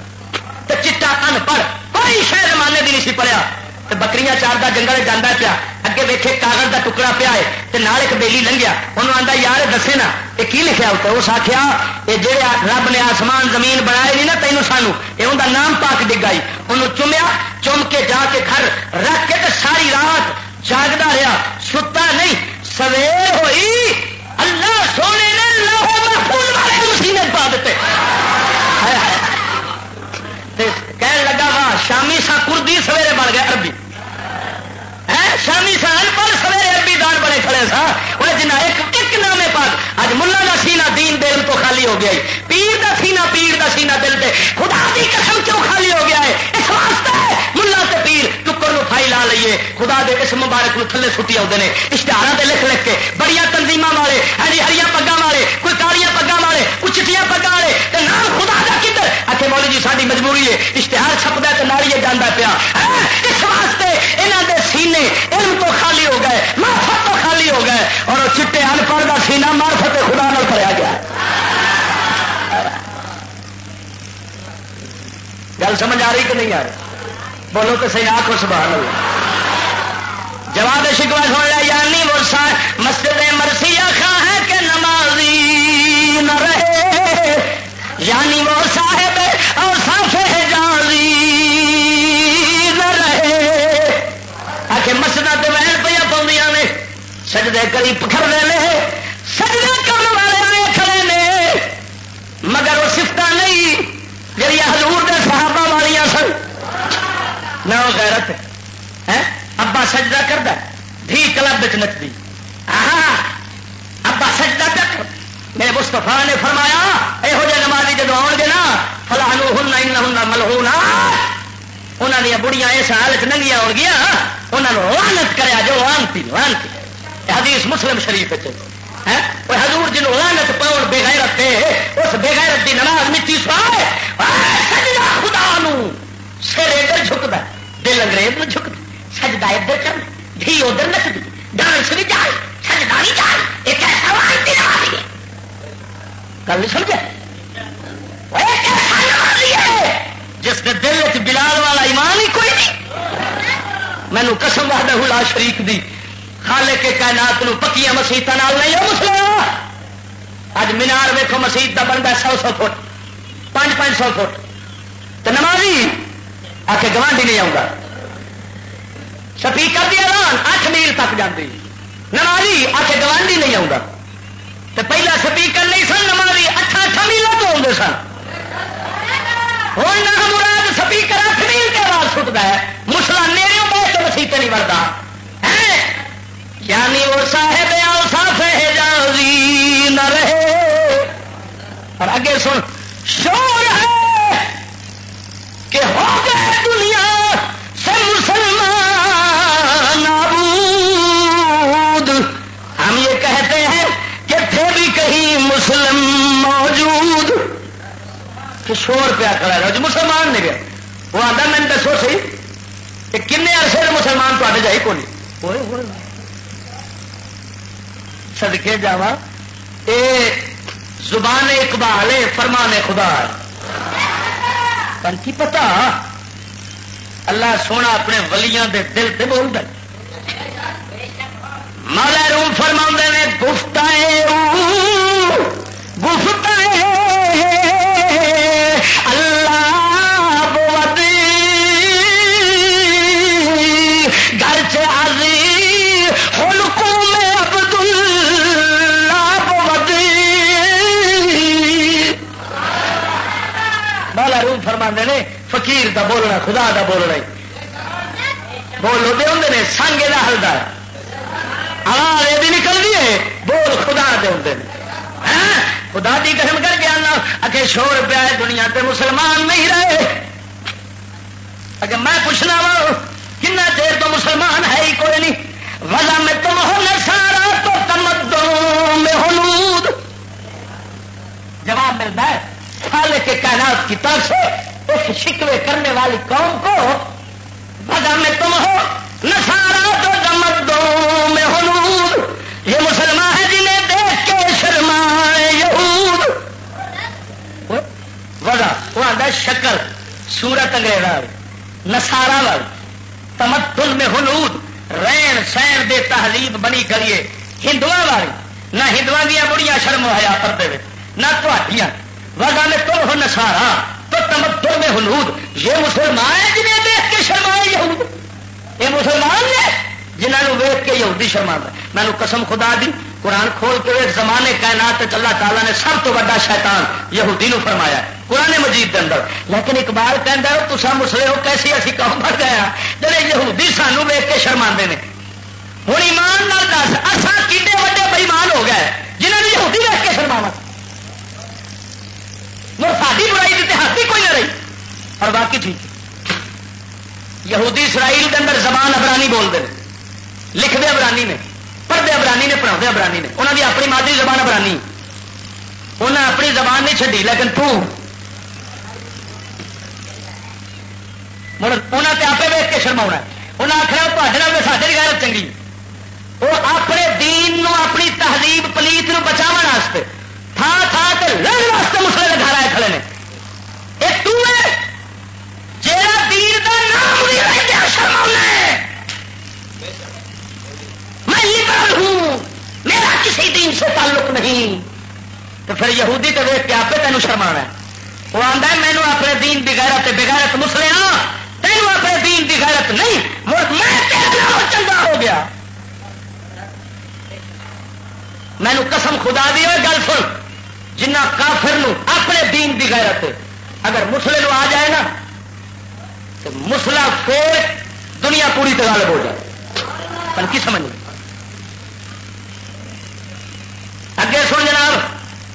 تے چٹا ان پڑھ، کوئی شہر زمانے دی نہیں سی پڑھیا۔ بکریاں چار کا جنگل جانا پیا اگے ویکے کاغذ کا ٹکڑا پیا ہے نال ایک بیلی لنگیا انہوں آتا یار دسے نا یہ کی لکھا اتنے اس آخیا یہ جہے رب نے آسمان زمین بنائے نہیں نا تینوں سانو یہ ان نام پاک ڈگائی انہوں چومیا چوم کے جا کے گھر رکھ کے ساری رات جاگتا رہا ستا نہیں سویر ہوئی اللہ سونے نے لوہے محفوظ والے مسیح پا دیتے کہنے لگا ہاں شامی سا کردی سویرے بن گیا اربی شامی سا پڑھ سویرے اربی دان بنے کھڑے سا وہ جنا ایک ایک نام پاک۔ اج ملا کا سینا دین دل تو خالی ہو گیا ہے۔ پیر کا سینا پیر کا سینا دل تے خدا کی قسم کیوں خالی ہو گیا ہے؟ اس واسطے ملا سے پیر، ٹکر نو فائی لا لیے خدا دے اس مبارک نو تھلے سٹی آتے ہیں اشتہار سے لکھ لکھ کے بڑی تنظیم والے، ہری ہری پگا والے کوئی کالیاں پگا والے کوئی چٹیاں پگا والے نام خدا کا کدھر آخر مولی جی ساری مجبوری ہے۔ اشتہار چھپتا ہے تو ناڑیے جانا پیا۔ ہاں، اس واسطے یہاں دے سینے علم تو خالی ہو گئے مارفت تو خالی ہو گئے۔ اور چٹے انپڑھ کا سینا مارفت خدا نہ کرا گیا۔ گل سمجھ آ رہی کہ نہیں آ رہی؟ بولو تو صحیح آخو سبحان اللہ۔ جواب شکوا سن لیا یعنی وہ مسجد مرسی خاں ہے کہ نمازی نہ رہے۔ یعنی وہ صاحب اور صاف جازی نہ رہے۔ آ کے مسجد تو وین پہ پاؤں نے۔ سجدے کری پکڑ لے سجدے کرنے والے آئے کھڑے نے۔ مگر وہ سفت نہیں جی ہزور دے صحابہ والیاں سن نہ وہ غیرت ہے۔ ابا سجدہ کرتا دھی کلب نچتی ابا سجدہ تک میرے مستفا نے فرمایا یہو جہ نمازی جب آؤ گے نا فلاح ہن ہن ملہونا انہوں نے بڑیاں اس حالت ننگیاں ہو گیا انہوں نے لانت کریا جو لانتی لانتی حدیث مسلم شریف حضور جنہوں لانت پاؤ بےغیرت اس بےغیرت کی نماز مٹی سوائے خدا نو سر ادھر جھکتا دل انگریز میں جھکتا سجدہ ادھر کر، دھی ادھر نچتی ڈانس بھی جائے، سجدہ بھی جائے، ایک ایسا وانتی ہے گل نہیں سمجھا جس کے دل چ بلال والا ایمان ہی کوئی نہیں۔ مینو قسم وحدہ لا شریک دی۔ خالے کے کائنات نو پکیا مسیحت نہیں ہو۔ مسلم اج مینار ویکو مسیح کا بنتا سو سو فٹ، پانچ پانچ سو فٹ۔ تو نمازی؟ آ کے گوانڈی نہیں آؤں گا۔ سپیکر کی اعلان اٹھ میل تک جاتی نمازی آ کے گوانڈی نہیں آؤں گا۔ تو پہلا سپیکر نہیں سن، نمازی اٹھا اٹھا میل تو آتے سن۔ ہوں نہ مراد سپیکر اٹھ میل کے آواز سٹتا ہے۔ مسلا میرے بہت تو مسیح نہیں بڑھتا۔ یعنی وہ صاحب صاف جازی نہ رہے۔ اور اگے سن، شور ہے۔ کہ ہو گئے دنیا سے مسلمان نابود۔ ہم یہ کہتے ہیں کہ تھے بھی کہیں مسلم موجود۔ کہ شور پیا کھڑا رہا جو مسلمان نہیں گیا وہ آتا میں دسو سی کہ کن عرصے مسلمان تے جائی کو نہیں سدکے جا اے زبان اقبال فرمان خدا۔ پر کی پتا؟ اللہ سونا اپنے ولیاں دے دل سے بول دے۔ مالا روم فرما نے گفتا گفتا فرما نے، فقیر دا بولنا، خدا دا بولنا بولو دے ہوں نے، سانگے کا ہلدا آواز یہ نکلتی ہے۔ بول خدا دے ہوں ہاں؟ خدا دی قسم کر کے آنا۔ اگے شور پیا دنیا تے مسلمان نہیں رہے۔ اگر میں پوچھنا وا کن دیر تو مسلمان ہے ہی کوئی نہیں۔ وزا میں تم ہو سارا تو تمدوں میں ہلود جواب ملتا ہے، خالق کے کائنات کی طرف سے ایک شکوے کرنے والی قوم کو بدا میں تم ہو نسارا تو دمت دو میں ہنود یہ مسلمان ہے جنہیں دیکھ کے شرما یہود۔ وجہ وہ آتا شکل سورت انگریز نسارا والی۔ تمتل میں ہنود رین سین دے تہذیب بنی کریے۔ ہندو والی، نہ ہندو دیا بڑیاں شرم ہوا کرتے نہ تو وزا میں تم ہو نسارا تو تمتر میں ہلود یہ مسلمان ہے جنہیں دیکھ کے شرمائے یہود۔ یہ مسلمان نے جنہوں ویک کے یہودی شرما میں قسم خدا دی، قرآن کھول کے ایک زمانے کائنات اللہ تعالیٰ نے سب تو بڑا شیطان یہودی نو فرمایا قرآن مجید کے اندر۔ لیکن اقبال کہہ رہا تو سب مسلے ہو کیسے اسی کام بڑھ گئے ہاں ہیں یہودی سانو ویک کے شرما نے۔ ہوں ایمان نال دس اصا کڈے وڈے بےمان ہو گئے جنہوں نے یہودی ویک کے شرما وہ ساری برائی کی ہاتھ ہی کوئی نہ رہی۔ اور باقی ٹھیک۔ یہودی اسرائیل کے اندر زبان ابرانی بولتے ہیں۔ لکھتے ابرانی نے، پڑھتے ابرانی نے، پڑھاتے ابرانی نے۔ انہوں نے اپنی مادری زبان ابرانی انہیں اپنی زبان نہیں چڈی لیکن تو۔ انہیں آپ ویک کے شرما انہیں آخر تے سارے غیرت چنگی۔ وہ اپنے دین نو اپنی تہذیب، پلیت نو بچاؤ واسطے تھان تھان لڑ واسطے مسلے گھر آئے کھڑے نے۔ ایک تو ہے، جیڑا دین کا نام بھی رہ شرما میں لبرل ہوں، میرا کسی دین سے تعلق نہیں۔ تو پھر یہودی تو ویک کے آپ تینوں شرما ہے۔ وہ آتا ہے مینو اپنے دین کی غیرت بغیرت مسلے ہاں تینوں اپنے دین کی غیرت نہیں۔ میں چنگا ہو گیا۔ مینو قسم خدا دی ہوئے گل سن۔ جنہ کافر نو اپنے دین کی غیرت اگر مسلے نو آ جائے نا، تو مسلا پھر دنیا پوری طرح ہو جائے۔ پر کی سمجھ اگے سن جناب،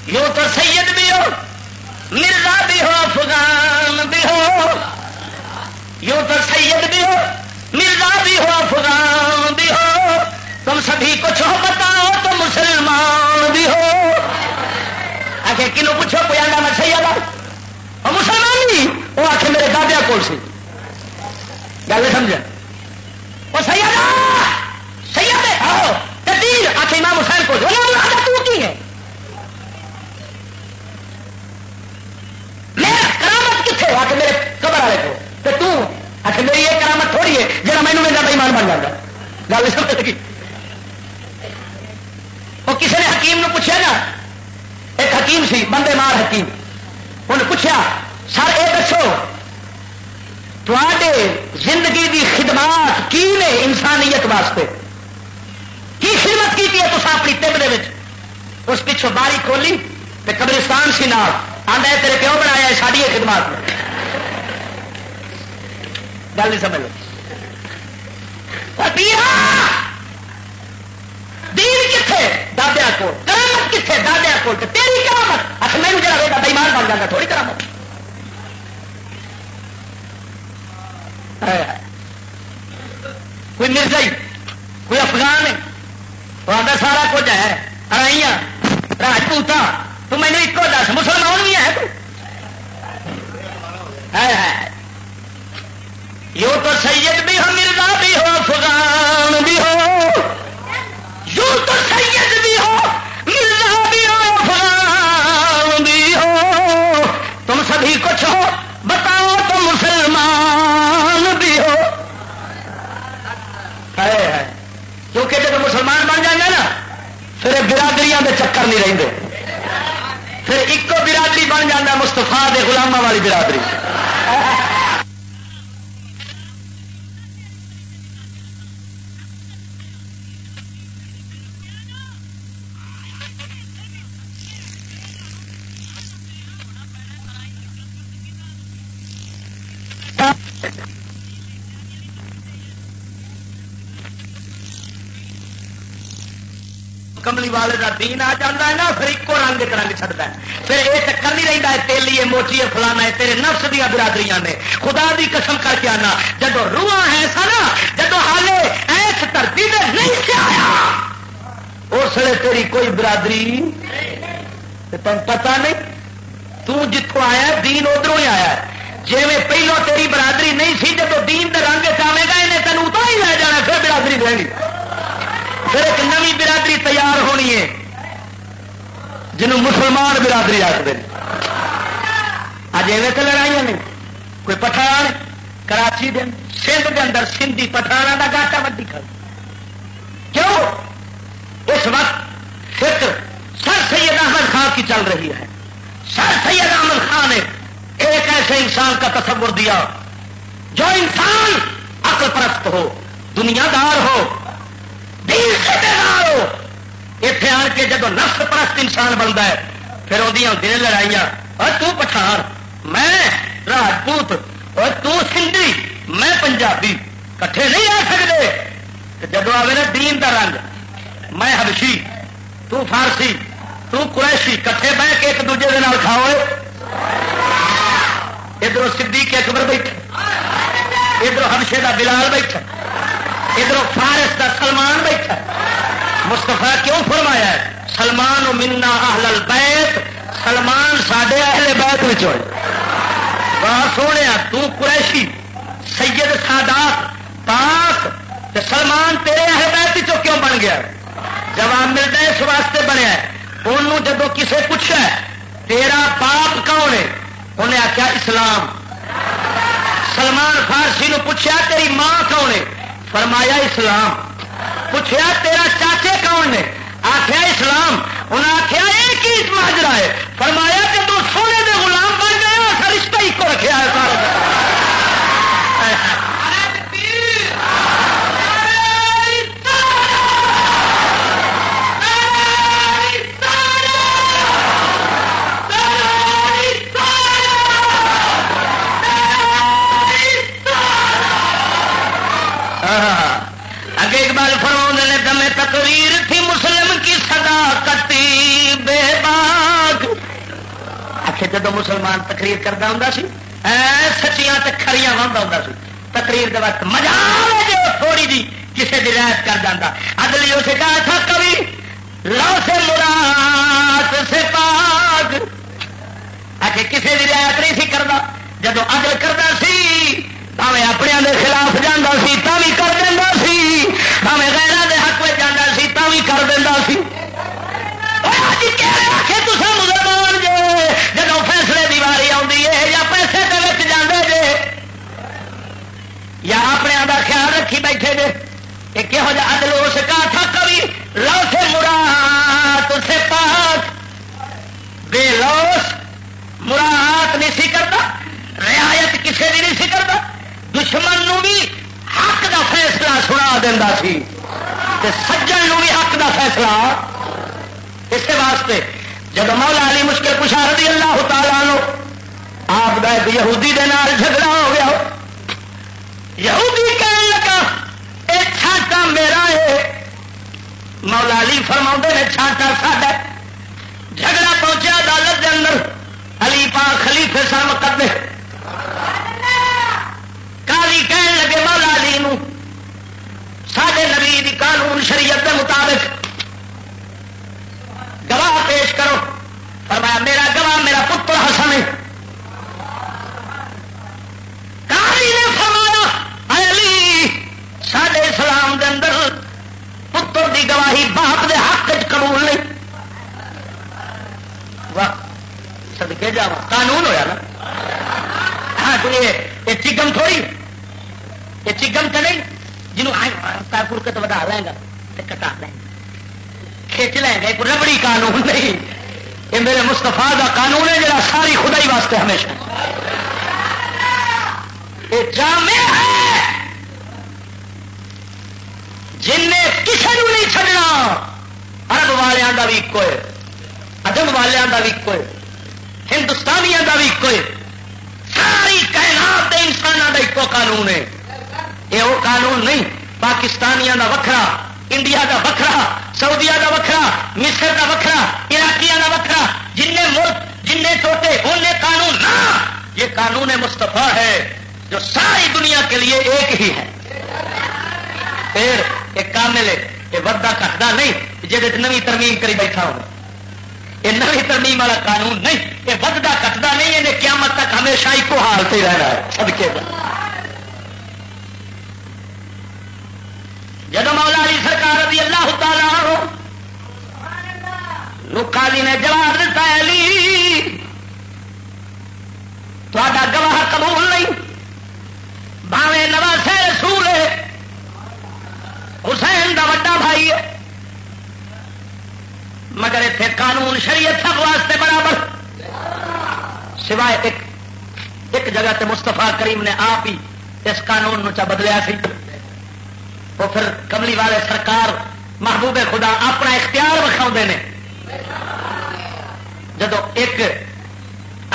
یوں تو سید بھی ہو، مرزا بھی ہو، افغان بھی ہو۔ یوں تو سید بھی ہو، مرزا بھی ہو، افغان بھی ہو۔ تم سبھی کچھ ہو، بتاؤ تو مسلمان بھی ہو۔ کے کنو پوچھو، کوئی آنا میں سی آ اور مسلمان نہیں وہ آخے میرے دادیا کول سی۔ گل سمجھ وہ سی آ سید آو تدیر آخے امام حسین کو تو کی ہے؟ میرا کرامت کتنے آ کے میرے قبر والے کو تو تو آخر میری یہ کرامت تھوڑی ہے جہاں مینو میرا بےمان بن جاتا گل سمجھ وہ کسی نے حکیم نے پوچھا نا ایک حکیم سی، بندے مار حکیم۔ انہیں پوچھا، سر یہ دسو تے زندگی دی خدمات کی نے انسانیت واسطے؟ کی خدمت کی ہے تو اپنی تب دے اس پچھوں باری کھولی تو قبرستان سی نال آدھا تیرے کیوں بنایا ساری خدمات گل نہیں سمجھ دین کتنے دادیا کو کرامت کتنے دادیا کو تیری کرامت؟ اچھا میرے جا بیٹا بےمان بن جاتا تھوڑی کرامت۔ کوئی مرزائی، کوئی افغان ہے؟ وہ سارا کچھ ہے۔ ارائیاں راجپوت تو مینو ایک دس، مسلمان بھی ہے یوں تو سید بھی ہو، مرزا بھی ہو، افغان بھی ہو۔ یوں تو سید بھی ہو، مرزا بھی ہو افغان بھی ہو۔ تم سبھی کچھ ہو، بتاؤ تو مسلمان بھی ہو۔ کیونکہ جب مسلمان بن جائیں گے نا، پھر برادریاں کے چکر نہیں رہتے پھر ایک برادری بن جاتا مستفا دے غلامہ والی برادری۔ کملی والے کا دین آ جاتا ہے نا، پھر ایک رنگ رنگ چڑھتا ہے۔ پھر یہ چکر نہیں رہتا ہے تیلی ہے موچی ہے فلانا ہے تیرے نفس دیا برادری نے۔ خدا دی قسم کر کے آنا جب روح ہے سا نا جب حالے ایس دھرتی میں نہیں سے آیا۔ اس لیے تیری کوئی برادری تم پتا نہیں تتوں آیا دین ادھر ہی آیا جی میں پہلو تیری برادری نہیں سی جب دین کے رنگ چاہے گا، انہیں تینوں تو ہی لے جانا، پھر برادری رہے گی پھر ایک نوی برادری تیار ہونی ہے، جنہوں مسلمان برادری آخر اج ایویں تو لڑائیاں نہیں کوئی پٹھان کراچی دن سندھ کے اندر سندھی پٹھانا کا گاٹا وڈی کر کیوں؟ اس وقت فکر سر سید احمد خان کی چل رہی ہے۔ سر سید احمد خان نے ایک ایسے انسان کا تصور دیا جو انسان عقل پرست ہو دنیا دار ہو۔ اتے آن کے جب نفس پرست انسان بنتا ہے، پھر وہ لڑائیاں اور تو پٹھان، میں راجپوت اور تو سندھی، میں پنجابی، کٹھے نہیں آ سکتے جب آئے نا دین کا رنگ، میں ہبشی تو فارسی، تو قریشی، کٹھے بہ کے ایک دوجے کے نال کھاؤ۔ ادھر صدیق اکبر بیٹھا ادھر ہبشے کا بلال بیٹھا ادھر فارس کا سلمان بیٹھا مستفا کیوں فرمایا ہے؟ سلمان و منا اہل البیت، سلمان سڈے اہل بیت میں سونے تو قریشی، سید سادات، پاک سلمان تیرے اہل بیت کیوں بن گیا؟ جواب ملتا ہے اس واسطے بنیا انہوں جب کسے پوچھا تیرا باپ کون ہے؟ انہیں آخیا اسلام۔ سلمان فارسی نو پوچھا تیری ماں کون ہے؟ فرمایا اسلام۔ پوچھا تیرا چاچے کون نے؟ آخیا اسلام۔ انہیں آخیا ایک ہی ماجرا ہے؟ فرمایا کہ تو سونے دے غلام بن گئے رشتہ ایک کو رکھا ہے سارا۔ تقریر تھی مسلم کی صدا کٹی، بے باغ آخر جب مسلمان تقریر کرتا ہوں سی سچیاں کھڑیاں وہاں ہوں سی، تقریر کے وقت مزہ جو جی تھوڑی جی کسی کی رعایت کر جانا اگلی اسے کہا تھا کبھی، لو سے مراد سے پاگ آخر کسی کی رعایت نہیں سی کرتا جب ادل کرتا بیٹھے جے کہ کہو جا عدل اس کا تھا کبھی؟ لوس مراد سے پاک۔ بے لوس مراد نہیں سی کرتا، رعایت کسی بھی نہیں سی کرتا، دشمن نو بھی حق کا فیصلہ سنا دینا سی۔ سجن نو بھی حق کا فیصلہ۔ اس واسطے جب مولا علی مشکل کشا رضی اللہ تعالیٰ لو آپ کا یہودی دے نال جھگڑا ہو گیا یہودی چھانٹا میرا ہے۔ مولا علی فرما نے چھانٹا ساڈا۔ جھگڑا پہنچا عدالت کے اندر۔ علی پا خلیفے سر مقدے کالی کہن لگے مولا علی نو نبی دی قانون شریعت کے مطابق گواہ پیش کرو۔ فرمایا، میرا گواہ میرا پتر حسن ہے۔ کاری نے فرمایا علی سڈے اسلام دے اندر پتر دی گواہی باپ دے حق قبول نہیں۔ واہ سدکے جا قانون ہویا نا۔ ہاں یہ چگم تھوڑی یہ چگم تو نہیں جنوب کے تو ودا لیں گا کٹا لیں گا کھچ لیں گے، کوئی ربڑی قانون نہیں۔ یہ میرے مستفا کا قانون ہے، جڑا ساری خدائی واسطے ہمیشہ۔ یہ جامع ہے۔ جن نے کسی نہیں چڈنا ارب والوں کا بھی ایک ہے ادب والوں کا بھی ایک ہے، ہندوستانیاں کا بھی ایک ہے۔ ساری کائنات انسانوں کا ایک قانون ہے۔ یہ وہ قانون نہیں، پاکستانیاں کا وکھرا، انڈیا کا وکھرا سعودیا کا وکھرا، مصر کا وکھرا عراقیہ کا وکھرا جن ملک جن ٹوٹے، ان قانون نہ۔ یہ قانون مستفا ہے، جو ساری دنیا کے لیے ایک ہی ہے۔ پھر ایک کامل ہے یہ ودا کٹتا نہیں جہد نوی ترمیم کری بیٹھا ہو یہ نوی ترمیم والا قانون نہیں، یہ ودتا کٹتا نہیں، یہ قیامت تک ہمیشہ ایک حال سے رہنا ہے۔ سدکے کا جب مولا علی سرکار رضی اللہ تعالی لوکالی نے جواب دیتا ہے، علی تا گواہ قبول نہیں باوے نواز رسول ہے حسین کا وا بھائی ہے مگر اتنے قانون شریعت سب واسطے برابر۔ سوائے ایک ایک جگہ تے مستفا کریم نے آپ ہی اس قانون چا بدلیا سی۔ وہ پھر کملی والے سرکار محبوب خدا اپنا اختیار وکھاؤ نے۔ جدو ایک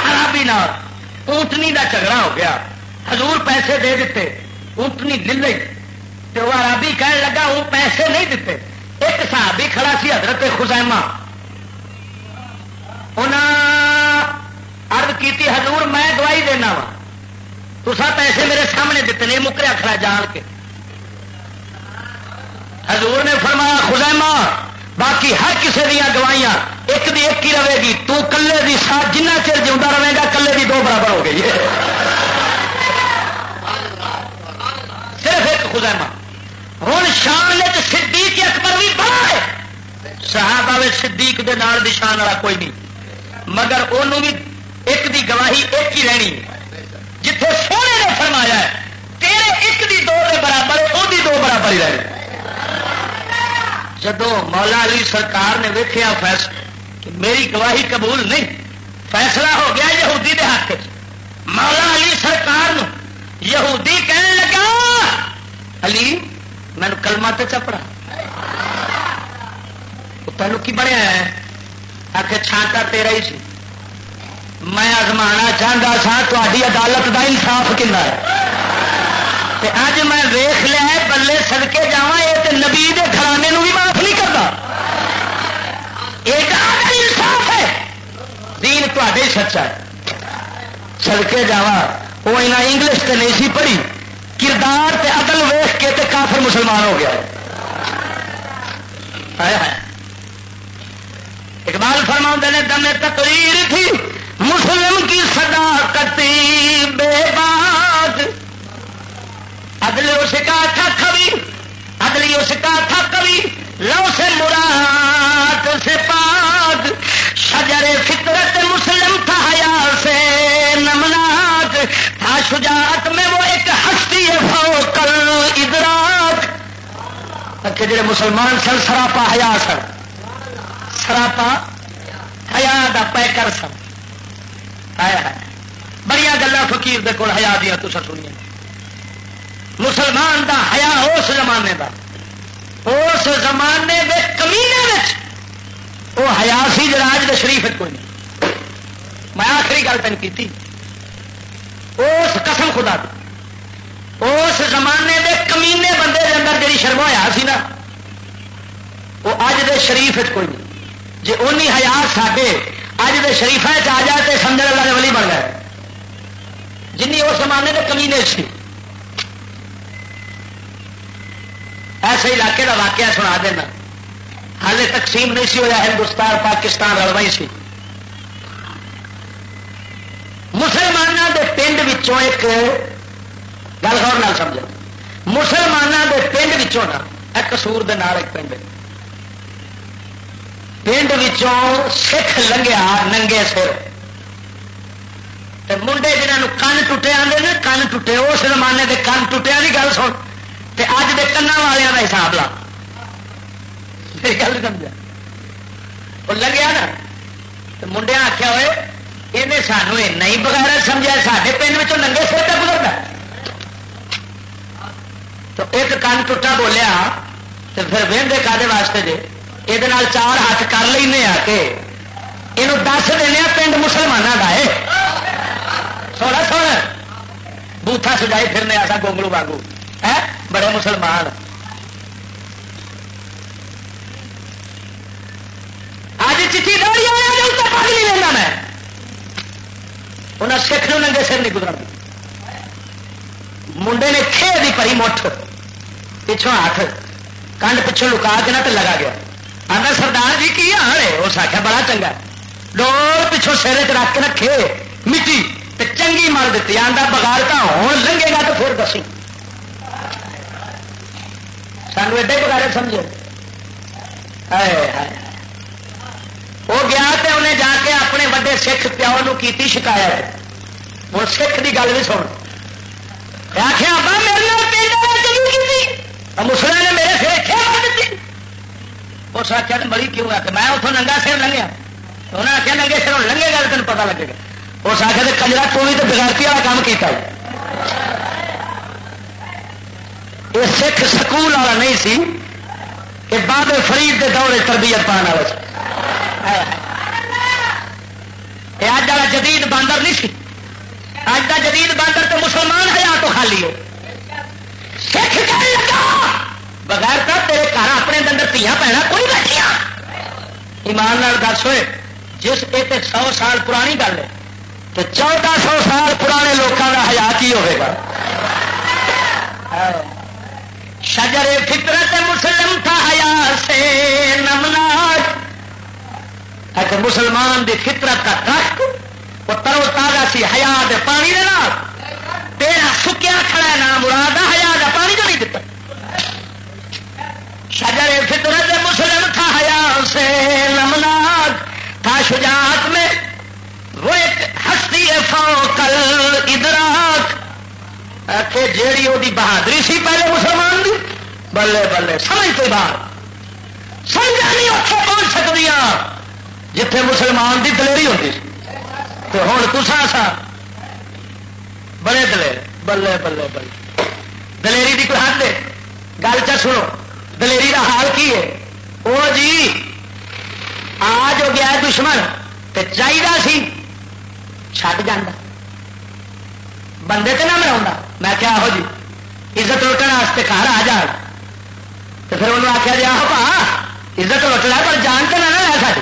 آرابی اونٹنی کا جھگڑا ہو گیا، حضور پیسے دے دیتے، اونٹنی دل تو وہ عربی کہنے لگا وہ پیسے نہیں دیتے۔ ایک صحابی کھڑا سی، حضرت خزائمہ ارد کی حضور میں دوائی دینا وا تو پیسے میرے سامنے دیتے نہیں مکریا کھڑا جان کے حضور نے فرمایا خزیمہ باقی ہر کسی دیا گوائیاں ایک دی ایک ہی رہے گی تو کلے دی ساتھ جنہ چر جا رہے گا کلے دی دو برابر ہو گئی صرف ایک خزیمہ ہوں شان صدیق اکبر بھی بڑا ہے صحابہ صدیق دے نال دی شان والا کوئی نہیں مگر انہوں بھی ایک دی گواہی ایک ہی رہنی۔ جتھے سونے نے فرمایا ہے، تیرے ایک دی دو دے برابر وہ دو برابر ہی رہنی۔ جدو مولا علی سرکار نے ویکیا فیصلہ کہ میری گواہی قبول نہیں، فیصلہ ہو گیا یہودی دے حق مولا علی سرکار نو یہودی کہنے لگا، علی میں کلما تو چپڑا۔ تینوں کی بنیا ہے؟ آخر چھانٹا تیرا ہی سی۔ میں آزمانا چاہتا سا تاری عدالت کا انصاف کنا ہے۔ اج میں ویخ لیا بلے سڑکے جا یہ تو نبی گھرانے بھی معاف نہیں کرتا ایک انصاف ہے۔ دین تے سچا ہے۔ سڑکے جا وہ یہاں انگلش تے نہیں سی پڑھی۔ کردار تے عدل ویخ کے تے کافر مسلمان ہو گیا اقبال فرما نے دمے تقریر تھی، مسلم کی صداقت بے بات ادلی اس کا تھا کبھی ادلی اس کا تھا کبھی، لو سے مراد سے پاک۔ شجر فطرت مسلم تھا حیا سے نمناک۔ تھا شجاعت میں وہ ایک ہستی ہے کل ادراک۔ کہ جڑے مسلمان سن سراپا حیا سن۔ سراپا حیا دا پیکر سن۔ آیا ہے بڑی گلا فکیر دے کول ہیا دیا تو سنیا مسلمان دا حیا اس زمانے دا۔ اس زمانے دے کمینے وہ حیا سی جراج دے شریف کوئی نہیں۔ میں آخری گل تین کی اس قسم خدا دی۔ اس زمانے دے کمینے بندے دے اندر جی شرم ہوا سی نا، وہ اج دے شریف کوئی نہیں۔ جی اونی ہزار ساڈے، اج دے شریفا آ جائے تو سمجھ اللہ ولی بن گئے جن اس زمانے کے کمینے سی ایسے علاقے کا واقعہ سنا دینا۔ ہال تقسیم نہیں سی ہوا ہندوستان، پاکستان رلوا ہی سی۔ مسلمانوں کے پنڈ ایک گل غور نال سمجھ مسلمانوں کے پنڈ ایک کسور ایک پنڈ۔ پنڈ سکھ لنگیا ننگے سر منڈے جنہوں کن ٹوٹے آتے ہیں کن ٹوٹے اس زمانے کے کن ٹوٹیا کی گل سن تے اج دے کن والوں کا حساب لا گل سمجھا وہ لگیا نا تو منڈیا آخیا ہوئے یہ سانو نہیں بغیر سمجھا سارے پنڈ ننگے سر تک گزرتا تو ایک کن ٹوٹا بولیا تو پھر وہدے کا واسطے جی یہ چار ہاتھ کر لینا کہ یہ دس دینا پنڈ مسلمانوں کا ہے سونا سن بوتھا سجائی پھرنے ایسا گونگلو واگو ہے بڑے مسلمان اج چیٹھی دوڑی پگ نہیں لینا میں انہیں سکھ ننگے سر نہیں گزر منڈے نے کھے دی پری مٹھ پچھوں ہاتھ کنڈ پچھوں لکا کے نہ تو لگا گیا آدھا سردار جی کی حال ہے؟ اس آخیا بڑا چنگا ڈور پچھوں سر چ رکھ رکھے، مٹی چنگی مر دیتی آدھا بغارتا ہوں لنگے گا تو پھر دسی۔ سانو ایڈے بغیر سمجھو۔ وہ گیا تو انہیں جا کے اپنے وڈے سکھ پیو کی شکایت۔ وہ سکھ کی گل بھی سن۔ آخیا میرے مسلم نے میرے سر کھیل دیتی اس آخیا بڑی کیوں آ میں اتوں ننگا سر لنگیا انہیں آخیا ننگے سر لنگے گا تین پتا لگے گا۔ اس آخیا کجرا تو بھی تو بغیرتی والا کام کیا یہ سکھ سکول والا نہیں سی کہ باب فرید کے دور تربیت پانا والا یہ اج والا جدید باندر نہیں سی۔ اج کا جدید باندر تو مسلمان ہے تو خالی ہو سکھ لگا! بغیر تو تیرے گھر اپنے اندر تیا پینا کوئی بیٹھیا ہاں۔ ایمان دس ہوئے جس ایک سو سال پرانی گل ہے تو چودہ سو سال پرانے لوگوں کا حیات ہی ہوگا شجر فطرت مسلم تھا حیا سے نمناج مسلمان دی فطرت کا درخت، وہ ترو تازہ سی حیات پانی دینا تیرا سکیا کھڑا نام مراد ہیا کا پانی جو نہیں دیتا شجر فطرت مسلم تھا حیا سے نمناک، تھا شجاعت میں۔ وہ ایک ہستی فوکل ادراک کہ اچھا، جیڑی وہ بہادری سی پہلے مسلمان دی؟ بلے بلے، سمجھ تو باہر سمجھا نہیں اتنے پہنچ سکتی جتھے مسلمان دی دلیری ہوتی تو ہوں کسا سا۔ بڑے دلیر، بلے بلے بلے۔ دلیری کی کوئی حد ہے؟ گل چ سنو۔ دلیری کا حال کی ہے؟ وہ جی آ جو گیا دشمن تو چاہیے سی۔ چھٹ جانا بندے تو نہ مرا میں کیا ہو جی عزت لٹن واسطے گھر آ جا۔ تو پھر انہوں آخیا جی آہو پا، عزت لٹنا پر جان تو نہ لے ساری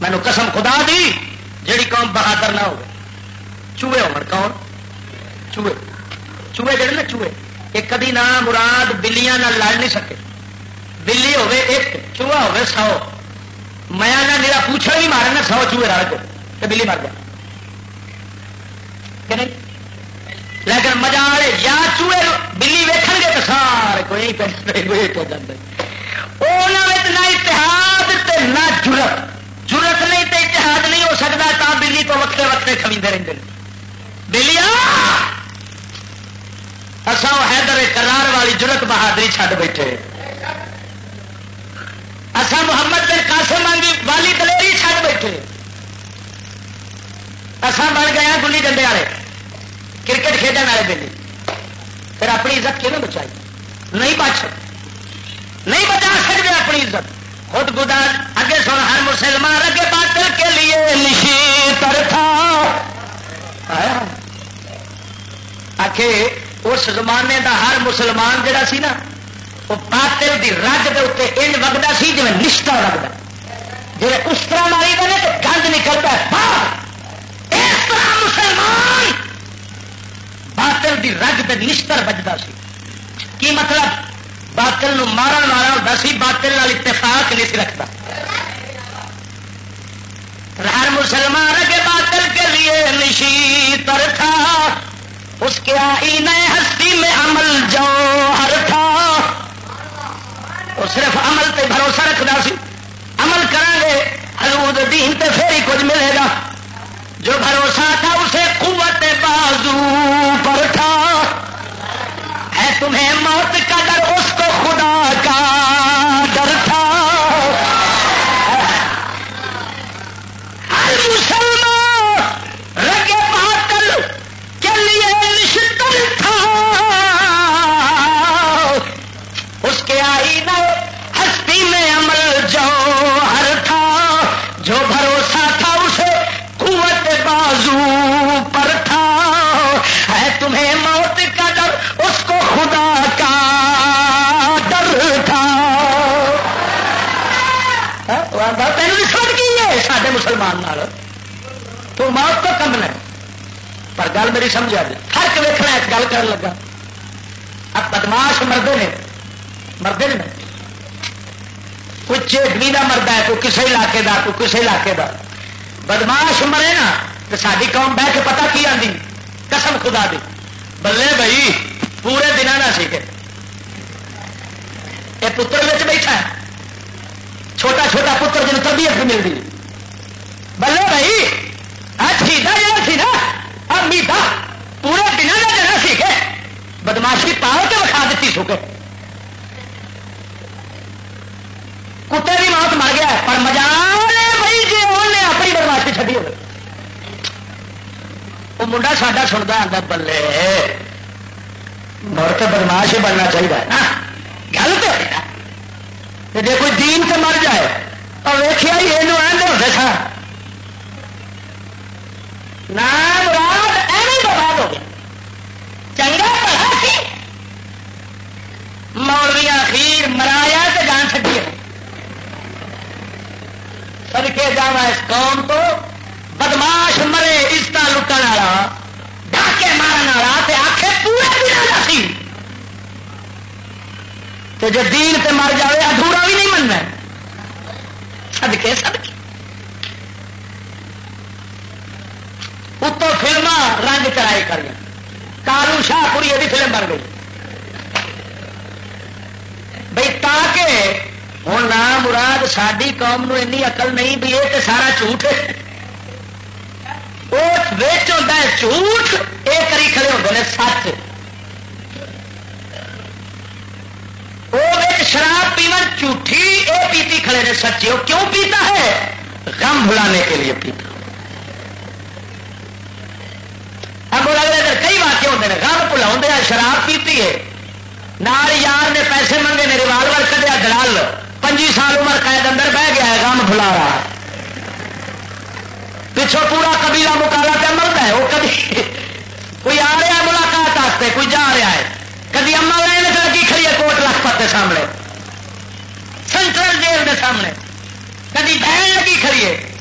مینو قسم خدا دی، جیڑی قوم بہادر نہ ہوگی چوہے ہو کون؟ چوہے۔ چوہے جڑے نا، چوہے۔ یہ کدی نہ مراد بلیاں نہ لڑ نہیں سکے بلی ہوے ایک چوہا ہوے سو میں نہ میرا پوچھا بھی مارے نا سو چوہے رل کے تو بلی مر گیا لیکن مزہ والے یا چوہے بلی ویکھ گے تو سارے کوئی ہو جاتے نہ اتحاد نہ جرت جرت نہیں تو اتحاد نہیں ہو سکتا تا بلی تو وقتے وقتے کمیندے رہتے ہیں بلیا اصا حیدر کرار والی جرت بہادری چھڈ بیٹھے۔ اصا محمد بن قاسم مانگی والی دلیری چھڈ بیٹھے۔ اسان بن گیا گلی ڈنڈے والے، کرکٹ کھیڈنے والے دلی پھر اپنی عزت کیوں بچائی؟ نہیں بچ نہیں بچا سکتے اپنی عزت۔ خود گدا اگے سن ہر مسلمان اگے باطل کے لیے نشیتر تھا۔ آخ اس زمانے دا ہر مسلمان جڑا سی نا، وہ باطل دی رج کے اتنے ان وگتا سی جی نشتا وگتا جی اس طرح ماری گئے تو گند نکلتا ہے۔ اس طرح مسلمان باطل دی رج پہ نشتر بجتا سی۔ کی مطلب؟ باطل نو مارن مارا ہوتا سی، باطل نال اتفاق نہیں سی رکھتا۔ ہر مسلمان کے باطل کے لیے نشی تر تھا۔ اس کے آئی نئے ہستی میں عمل جو ہر تھا وہ صرف عمل پہ بھروسہ رکھنا سی۔ عمل کریں گے، حضور دین تے پھر ہی کچھ ملے گا۔ جو بھروسہ تھا، اسے قوت بازو پر تھا۔ ہے تمہیں موت کا ڈر، اس کو خدا کا پر تھا ہے تمہیں موت کا ڈر، اس کو خدا کا ڈر تھا۔ ہاں، تین بھی سمجھ گئی ہے سارے مسلمان تو موت تو کم ہے پر گل میری سمجھا جی فرق ویکنا ایک گل کر لگا۔ اب بدماش مردے نے مردے نے کوئی چیٹوی کا مرد ہے، کوئی کسی علاقے کا کوئی کسی علاقے کا بدماش مرے نا تو ساری قوم بہ کے پتا کی آتی قسم خدا دی۔ بلے بھائی، پورے دن نہ سیکھے یہ پتر بیٹھا ہے۔ چھوٹا چھوٹا پتر جن تربیت بھی ملتی بلے بھائی ٹھیک ہے جا ٹھیک ہے اب میٹھا۔ پورے دن کا جنا سیکھے بدماشی پاؤ کے وکھا دیتی سکے کتے بھی موت مر گیا پر مجال بھائی جی انہیں اپنی بدماشی چڑی ہو وہ منڈا ساڈا سنتا آتا بلے۔ مر تو بدماش ہی بننا چاہیے نا۔ گل تو ہے۔ جی کوئی دین سے مر جائے اور ویخیا ہی یہ آدھے ہوتے سا نام رات ایویں برباد ہو گیا۔ چنگا پڑا سی۔ مولویا خیر مرایا تو جان چکی سد کے جا اس قوم تو لٹن والا، ڈاکے مارن والا آخے پورے دن کا سی۔ تو جو دین تے مر جائے ادھورا بھی نہیں مننا۔ سدکے سدکے اتو فلما رنگ چڑھائی کر کالو شاہ پوری یہ فلم بن گئی۔ بھائی تاکہ ہوں نہ مراد ساری قوم نو اینی اقل نہیں بھی، یہ تو سارا جھوٹ ہے۔ ہوتا ہے جھوٹ یہ کری کھڑے ہوتے ہیں سچ۔ وہ شراب پیو جھوٹھی یہ پیتی کھڑے نے سچی۔ وہ کیوں پیتا ہے؟ غم بھلانے کے لیے پیتا۔ اب لگتا کئی واقع ہوتے ہیں غم بلا شراب پیتی ہے۔ نال یار نے پیسے منگے نے ریوالور کٹیا دلال۔ پنجی سال عمر قید اندر بہ گیا ہے، غم بلا رہا ہے۔ پچھوں پورا قبیلہ مکالا پہ مرد ہے، وہ کبھی کوئی آ رہا ہے ملاقات واسطے، کوئی جا رہا ہے۔ کدی اما لائن لگی کھڑی ہے کوٹ لکھپت کے سامنے۔ سینٹرل جیل کے سامنے۔ کدی بہن لگی کھڑی ہے۔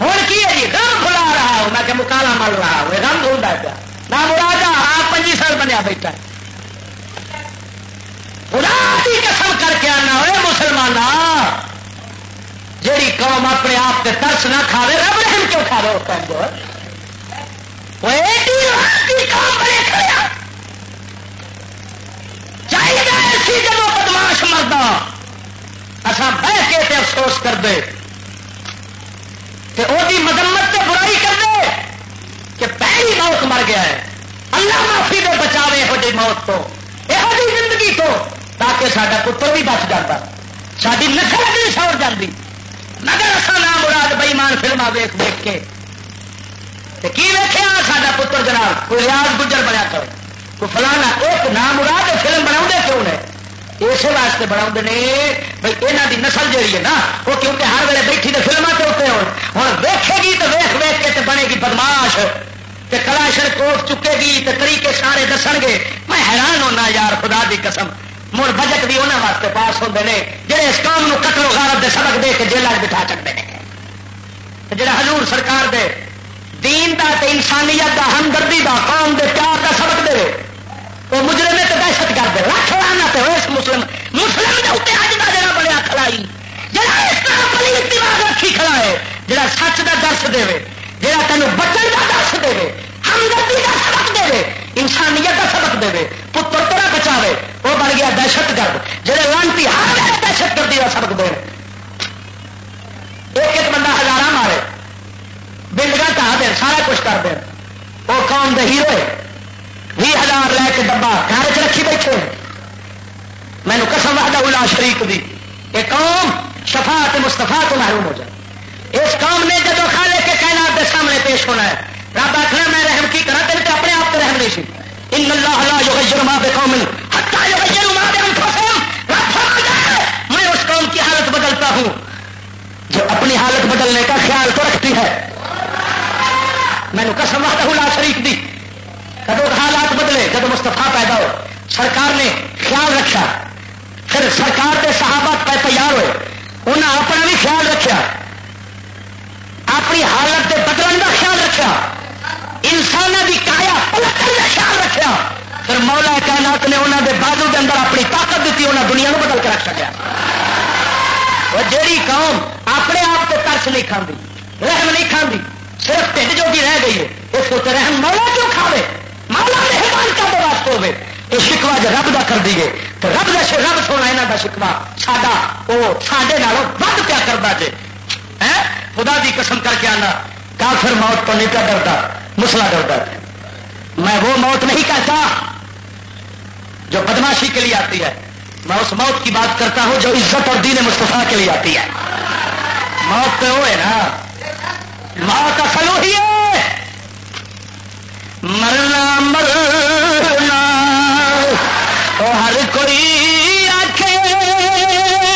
ہوں کی ہے جی؟ غم بلا رہا ہوں میں کہ مکالا مل رہا ہوں غم ڈھونڈا پیا۔ نہ مراد آپ ہاں پنجی سال بنیا بیٹھا ہے۔ خدا کی قسم کر کے آنا ہوئے مسلمان جیڑی قوم اپنے آپ سے ترس نہ کھاوے، رب رحم کیوں کھا رہے اس ٹائم چاہیے ایسی جب بدماش مردا اصا بہ کے تے افسوس کر دے تے او دی مذمت تے برائی کر دے کہ پہلی موت مر گیا ہے۔ اللہ معافی دے بچاوے یہو جی موت تو۔ یہو جی زندگی تو، تاکہ سارا پتر بھی بچ جاتا ساری نسل بھی سور جاتی مگر اصا نام مراد بئیمان فلما ویخ دیکھ کے۔ کی ویکیا سا پتر جناب؟ کوئی ریاض گجر بنیا کرے کوئی فلانا ایک نام مراد فلم بنا کیوں نے؟ اسی واسطے بنا بھائی یہاں کی نسل جیڑی ہے نا، وہ کیونکہ ہر ویلے بیٹھی تو فلموں کے اتنے ہوں ویکے گی تو ویخ ویخ کے بنے گی بدماش۔ کلاشر کوٹ چکے گی تو طریقے سارے دس گے۔ میں حیران ہونا یار، خدا دی قسم۔ مڑ بجٹ بھی انہوں واسطے پاس ہوتے ہیں جہے اس کام قتل و غارت دے سبق دے کے جیل بٹھا چکتے ہیں جڑا حضور سرکار دے دین دا تے انسانیت دا ہمدردی دا، قوم دے پیار دا سبق دے وہ مجرم تو دہشت گرد لکھ لانا تو اس مسلم۔ مسلم کے اتنے اج کا جڑا بڑا کھلائی جڑا اس طرح بڑی اتباع رکھی کھڑا ہے، جڑا سچ کا درس دے جڑا تینوں بچن کا درس دے ہمدردی کا سبق انسانیت کا سبق دے پتر تیرا بچاوے، وہ بن گیا دہشت گرد جہے لانتی ہر دہشت گردی کا سبق دے۔ ایک ایک بندہ ہزار مارے بلڈنگ ٹا دین سارا کچھ کر دیں وہ قوم دے ہیرو ہے۔ بھی ہزار لے کے ڈبا گھر چ رکھی بیٹھے مینو قسم وحدہ الا شریف دی۔ یہ قوم شفا مستفا تو محروم ہو جائے۔ اس قوم نے جدو کھا لے کے کائنات کے سامنے پیش ہونا ہے رب آخر میں رحم کی کرا، تیرے اپنے آپ کو رحم نہیں سی۔ ان اللہ لا یغیر ما بقوم حتى یغیر ما بانفسهم رب میں اس قوم کی حالت بدلتا ہوں۔ جو اپنی حالت بدلنے کا خیال تو رکھتی ہے۔ میں نے قسم وحدہ الا شریف دی۔ کدو حالات بدلے، جب مستفا پیدا ہو سرکار نے خیال رکھا۔ پھر سرکار کے صحابہ پہ تیار ہوئے۔ انہیں اپنا بھی خیال رکھا اپنی حالت کے بدلن کا خیال رکھا انسان کی کایا پلٹن کا خیال رکھا پھر مولا کائنات نے انہوں کے بازو کے اندر اپنی طاقت دیتی انہیں دنیا کو بدل کے رکھ سکیا وہ جیڑی قوم اپنے آپ کو ترس نہیں کھاندی، رحم نہیں کھاندی، صرف ٹھنڈ جو بھی رہ گئی ہے۔ اس کو رحم مولا کیوں کھاوے؟ مولا مہربان کا واسطے ہوئے یہ شکوا جب رب کا کر دیے تو رب کا رب سونا یہاں کا شکوا ساڈا، وہ سڈے ود پیا کرتا جی خدا دی قسم کر کے آنا۔ کافر موت تو نہیں پیا ڈرتا مسلا ڈرتا میں وہ موت نہیں کہتا جو بدماشی کے لیے آتی ہے۔ میں اس موت کی بات کرتا ہوں جو عزت اور دین مصطفیٰ کے لیے آتی ہے۔ موت تو وہ ہے نا۔ موت اصل وہی ہے۔ مرنا مرنا۔ ہر کوئی اقبال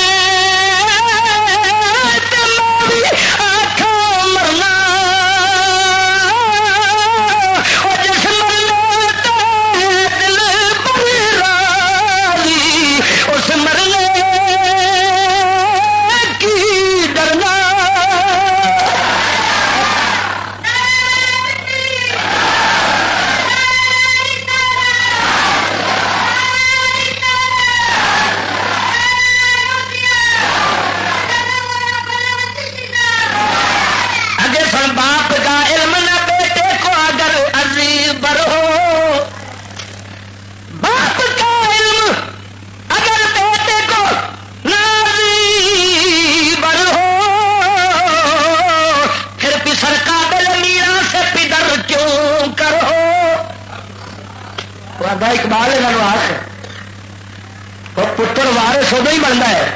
وارس ادو ہی بنتا ہے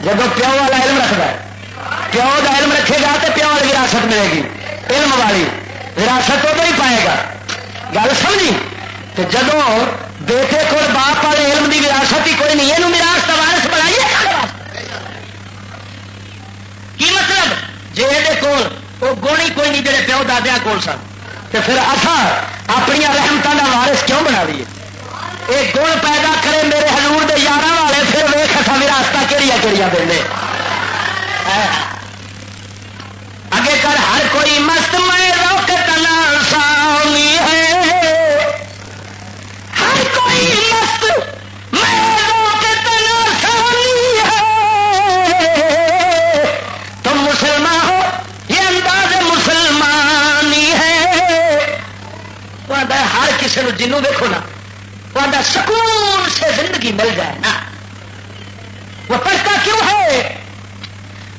جب پیو والا علم رکھتا ہے پیو کا علم رکھے گا تو پیو والی وراثت ملے گی علم والی وراثت ادو ہی پائے گا گل سمجھی تو جب بیٹے کو باپ والے علم کی وراثت ہی کوئی نہیں یہ وراثت کا وارس بنائیے کی مطلب جی یہ وہ گونی کوئی نہیں جڑے پیو دادیا کول سن تو پھر اصا اپنی رحمتوں کا وارس کیوں بنا لیے یہ گڑ پیدا کرے میرے حضور دے یار والے، پھر ویخ اصا وراثت کہڑی کہڑی دیں اگے کر ہر کوئی مست میں روک تنا سامی ہے۔ ہر کوئی مست میں روک تنا سامی ہے۔ تم مسلمان ہو، یہ انداز مسلمانی ہے۔ ہر کسی نے جنوں دیکھو نا۔ سکون سے زندگی مل جائے نا۔ وہ پڑھتا کیوں ہے؟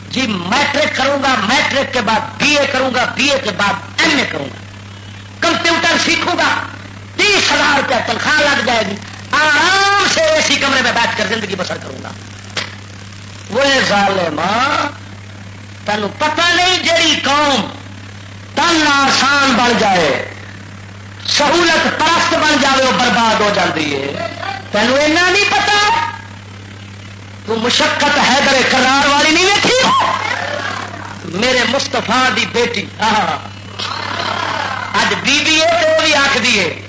جی میٹرک کروں گا، میٹرک کے بعد بی اے کروں گا، بی اے کے بعد ایم اے کروں گا۔ کمپیوٹر سیکھوں گا، تیس ہزار روپیہ تنخواہ لگ جائے گی۔ آرام سے اسی کمرے میں بیٹھ کر زندگی بسر کروں گا۔ وہ ظالم تمہیں پتہ نہیں جیڑی قوم تن آسان بن جائے۔ سہولت پرست بن جائے وہ برباد ہو جاتی ہے۔ تینوں ایسا نہیں پتا تو مشقت ہے کرار والی نہیں دیکھی میرے مستفا دی بیٹی۔ اج بی ہے تو وہ بھی آخ دیے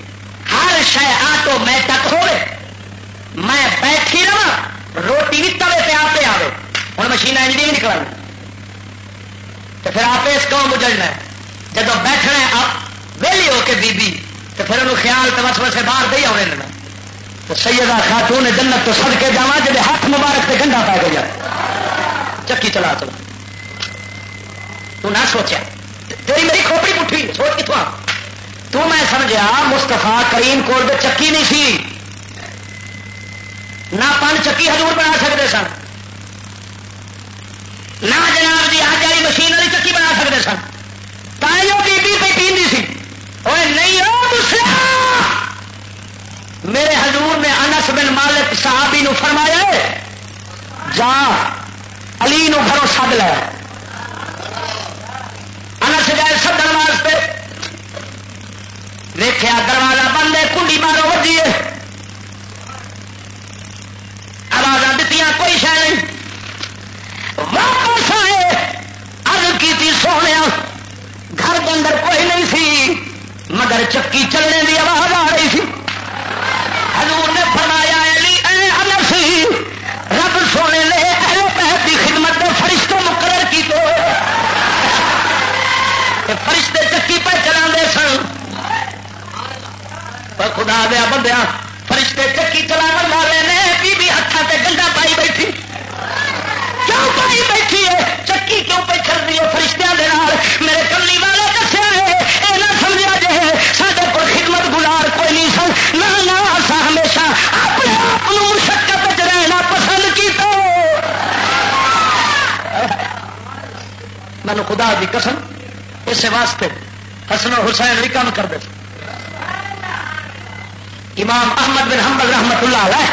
ہر شہ آٹو میں تک ہوئے میں بیٹھی رہا روٹی بھی تلے پہ آپ آئے ہوں مشین انجنی بھی نکل تو پھر آپ اس کو اجڑنا جب بیٹھنا ویلی ہو کے بی بی تو پھر انہوں خیال تو بس بسے باہر دے آنے لینا تو سیدہ خاتون جنت تو سد کے جا جب ہاتھ مبارک سے گنڈا پا گیا۔ چکی چلا چلا تو نہ سوچا تیری میری کھوپڑی پٹھی سوچ کتوں تو میں سمجھا مستفا کریم کول چکی نہیں سی۔ نہ پن چکی حضور بنا سکتے سن۔ نہ جناب جی آج والی مشین والی چکی بنا سکتے سن۔ تائیوں بی بی پہ پیندی سی۔ اور نہیں ہو میرے حضور نے انس بن مالک صحابی نو فرمایا جا، علی نو گھروں سد لے۔ انس گئے سدن واسطے۔ ویخیا دروازہ بند ہے، کنڈی مارو وجیے آواز دیتی کوئی شہ نہیں۔ واپس آئے ارد کی سونے گھر کے اندر کوئی نہیں سی۔ مگر چکی چلنے کی آواز آ رہی سی۔ حضور نے فرمایا، اے رب سونے نے اہل پہت کی خدمت کے فرشتوں مقرر کی تو فرشتے چکی پہ چلا سن۔ خدا دیا بندیا فرشتے چکی چلا والے نے بی بی ہاتھوں سے گنڈا پائی بیٹھی۔ کیوں پائی بیٹھی ہے؟ چکی کیوں پہ چل رہی ہے فرشتوں کے نال؟ میرے کلی والے دسیا ہے یہ نہ سمجھا جائے سارے کو خدمت گزار کوئی نہیں سن۔ نہ نہ ایسا ہمیشہ اپنے آپ مشقت رہنا پسند کیا مینو خدا دی قسم اس واسطے حسن و حسین بھی کام کرتے امام احمد بن حمد رحمت اللہ علیہ،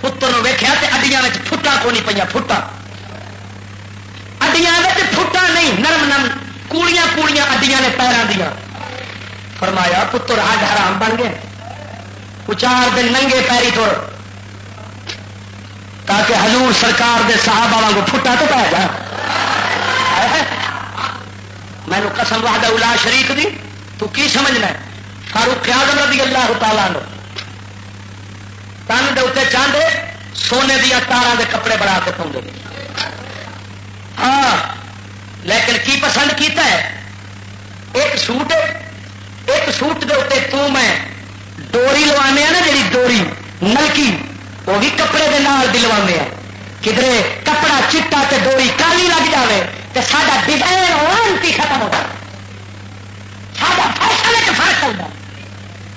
پتر ویخیا اڈیا فٹا کو نہیں پہ فٹا اڈیا فٹا نہیں، نرم نرم کوڑیاں کوڑیاں اڈیاں نے پیروں دیا فرمایا، پتر، آج حرام بن گئے۔ چار دن ننگے پیری تر تاکہ حضور سرکار دے صاحب کو فٹا تو پی جا۔ مینو قسم وحدہ الا شریف دی، تو کی سمجھنا ہے؟ فاروق آزم رضی اللہ تعالیٰ نو تن دے اتنے چاہتے سونے دیا تارا دے کپڑے بنا کے پاؤں ہاں لیکن کی پسند کیتا ہے؟ ایک سوٹ ایک سوٹ دے اتنے تو میں ڈوری لوانے نا جی ڈوری نلکی، وہ بھی کپڑے دے نال بھی لوانے کدھر کپڑا چٹا تے ڈوری کالی لگ جائے تو سارا ڈیزائن وانتی ختم ہو جائے سارا فیشن فرق ہوتا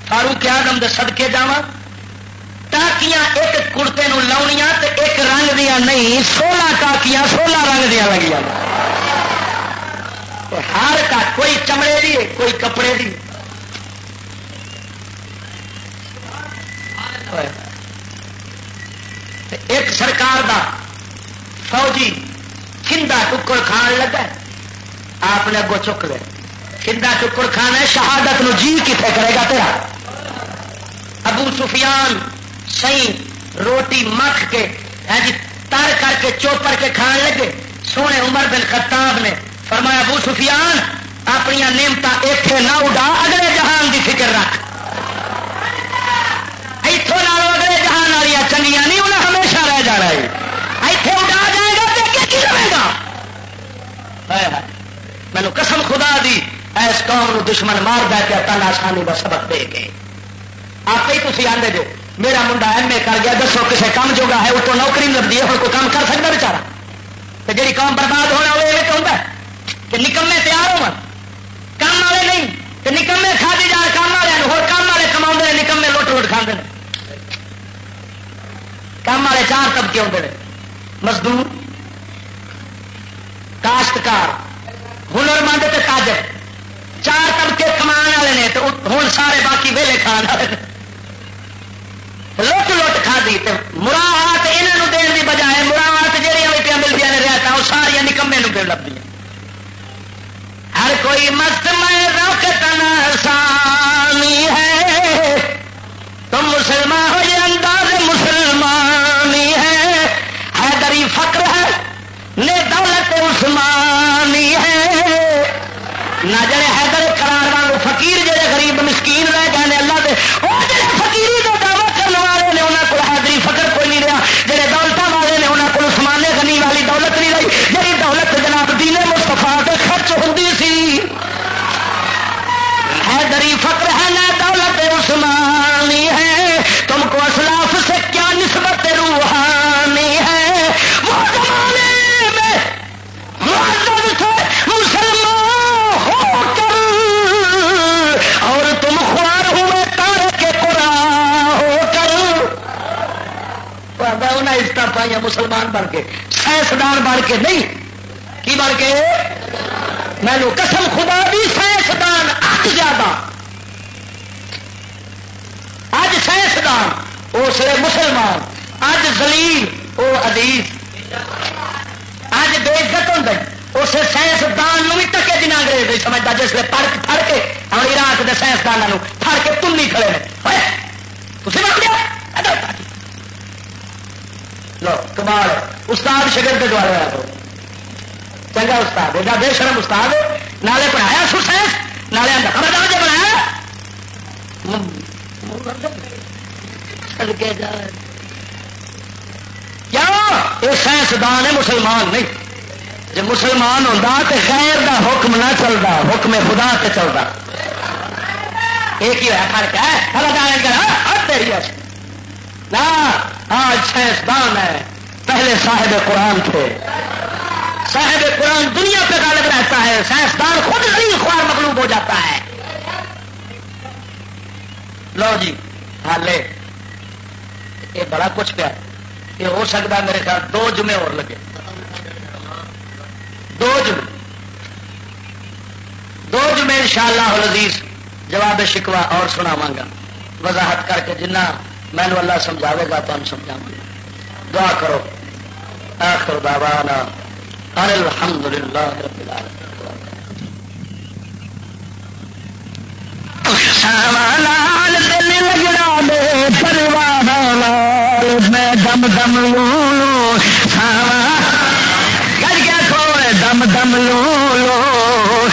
فاروق آدم دے سدکے جاواں ٹاکیاں ایک کڑتے لاؤنیاں ایک رنگ دیا نہیں سولہ ٹاکیاں سولہ رنگ دیا لگیا ہر کا کوئی چمڑے دی کوئی کپڑے دی ایک سرکار دا فوجی کھندا ٹکر کھان لگا آپ نے اگوں چک لے کھندا ٹکر کھانا شہادت نو جی کتنے کرے گا تیرا ابو سفیان سی روٹی مکھ کے ہاں جی تر کر کے، چوپر کے کھان لگے۔ سونے عمر بن خطاب نے فرمایا، ابو سفیان اپنی نعمت اتنے نہ اڈا، اگلے جہان دی فکر رکھ۔ اتوں نہ اگلے جہان والی چنگیا نہیں انہیں ہمیشہ رہ جا رہا ہے۔ اتنے اڈا جائے گا تو کی رہے گا؟ مینو قسم خدا دی، ایس قوم دشمن مار دے کے تن آسانی کا سبق دے کے۔ آپ ہی تھی آدھے جو۔ میرا منڈا ایم اے کر گیا، دسو کسی کام جوگا ہے، اتوں نوکری لگتی ہے ہوں کوئی کام کر سکتا بچارا؟ تو جی کام برباد ہونا وہ یہ ہوتا ہے کہ نکمے تیار ہو کام والے نہیں تو نکمے کھا دی جان کام والے ہو کام والے کما نکمے لوٹ لوٹ کھانے کام والے چار طبقے ہوتے ہیں مزدور، کاشتکار ہنر مند تاجر۔ چار طبقے کما والے نے تو ہوں سارے باقی ویلے کھان والے لٹ لٹ کھا دی مراحت یہاں دن کی بجائے مراحت جہیا پہ ملتی نے رہتا وہ ساریا نکمے پہ لگتی ہر کوئی مت میں روک تنا سانی ہے۔ تم مسلمان ہو، یہ انداز مسلمانی ہے۔ حیدری فقر ہے، نے دولت عثمانی ہے۔ نہ جڑے حیدر قرار والوں فقیر، جڑے غریب مسکین رہ گئے اللہ دے، وہ جڑے فقیری کا انہوں کو کوئی نہیں رہا۔ جہے دولت والے نے انہوں کو سمانے غنی والی دولت نہیں رہی۔ جی دولت جناب دینے مستفا کے خرچ ہوتی سی۔ ڈری فخر ہے نہ دولت عثمان۔ انہیں مسلمان بن کے، سائنسدان بن کے نہیں۔ کی بن کے؟ میں نے قسم خدا بھی سائنسدان اج زیادہ۔ اج سائنسدان اس لیے مسلمان۔ اج زلیل وہ ادیس اج بے عزت ہوں اس سائنسدان بھی ٹکے دن انگریز نہیں سمجھتا جس نے پڑھ پڑھ کے ہم عراق کے سائنسدانوں پڑھ کے تم نہیں کھڑے تھی بن گیا لو، کمال استاد شگر کے دوارے آیا آ چنگا استاد ایڈا بے شرم استاد نالے پڑھایا سو سائنس نالے خبردار جی بنایا؟ کیا؟ یہ سائنسدان ہے، مسلمان نہیں۔ جب مسلمان ہوتا تو خیر دا حکم نہ چلتا حکم خدا سے چلتا ایک ہی ہوا فرق ہے؟ خبردار ہاں، ہاں، تیری نہ آج سائنسدان ہے۔ پہلے صاحب قرآن تھے۔ صاحب قرآن دنیا پہ غالب رہتا ہے۔ سائنسدان خود نہیں خوار مغلوب ہو جاتا ہے۔ لو جی ہاں حالے یہ بڑا کچھ پیا یہ ہو سکتا میرے خیال دو جمعے اور لگے۔ دو جمعے۔ دو جمعے ان شاء اللہ لذیذ جواب شکوا اور سناوا گا۔ وضاحت کر کے جنہ میں اللہ سمجھاوے گا تو ہم سمجھاؤں گا۔ دعا کرو۔ آخر دعوانا ان الحمد للہ رب العالمین۔ سوالال دل لگڑا دے پروار میں دم دم لو ساوا۔ کر کے کھوئے دم دم لو لو۔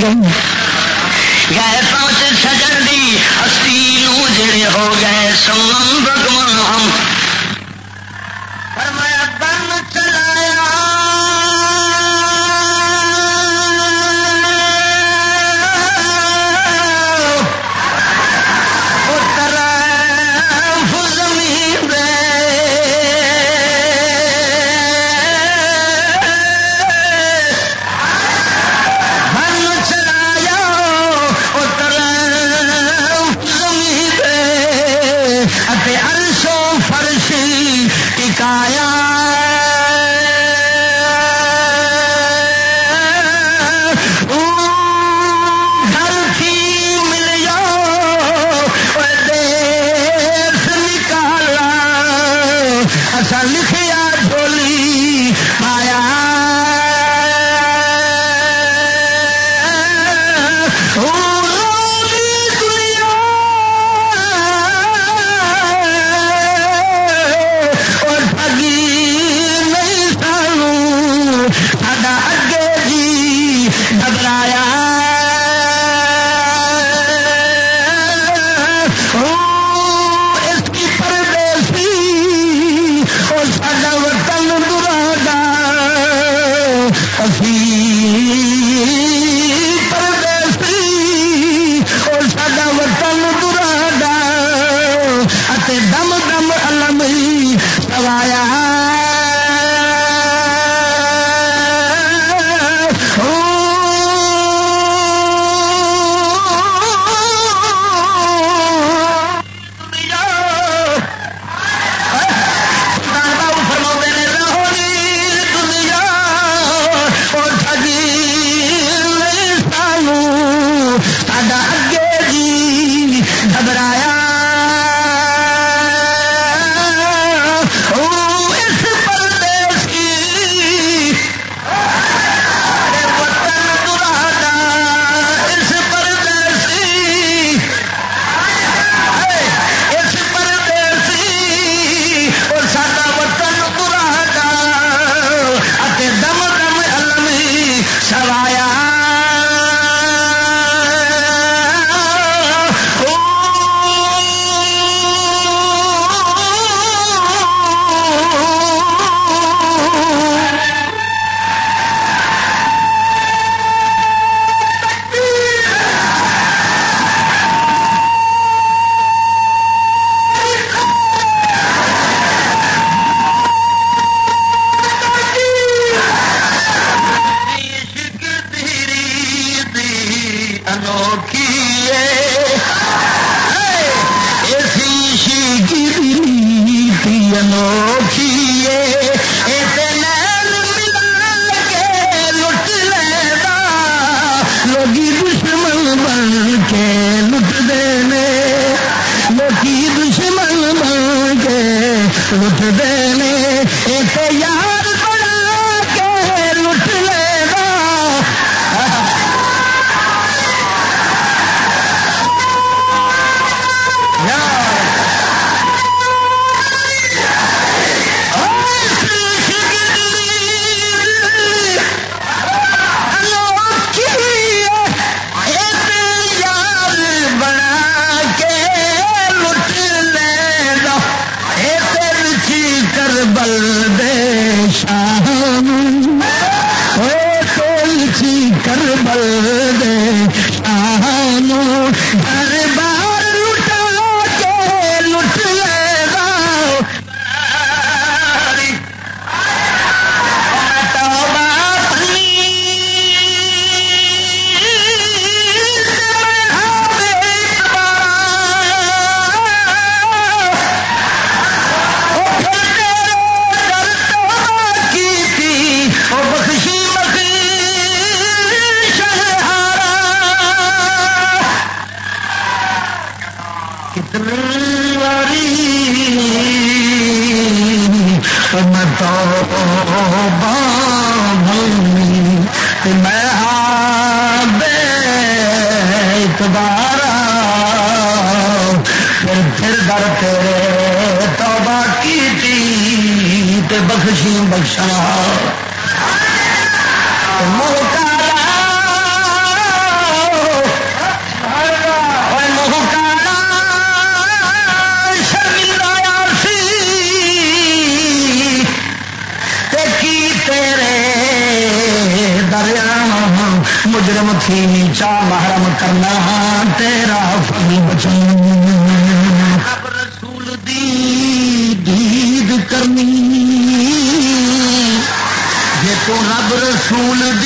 نو پا رسول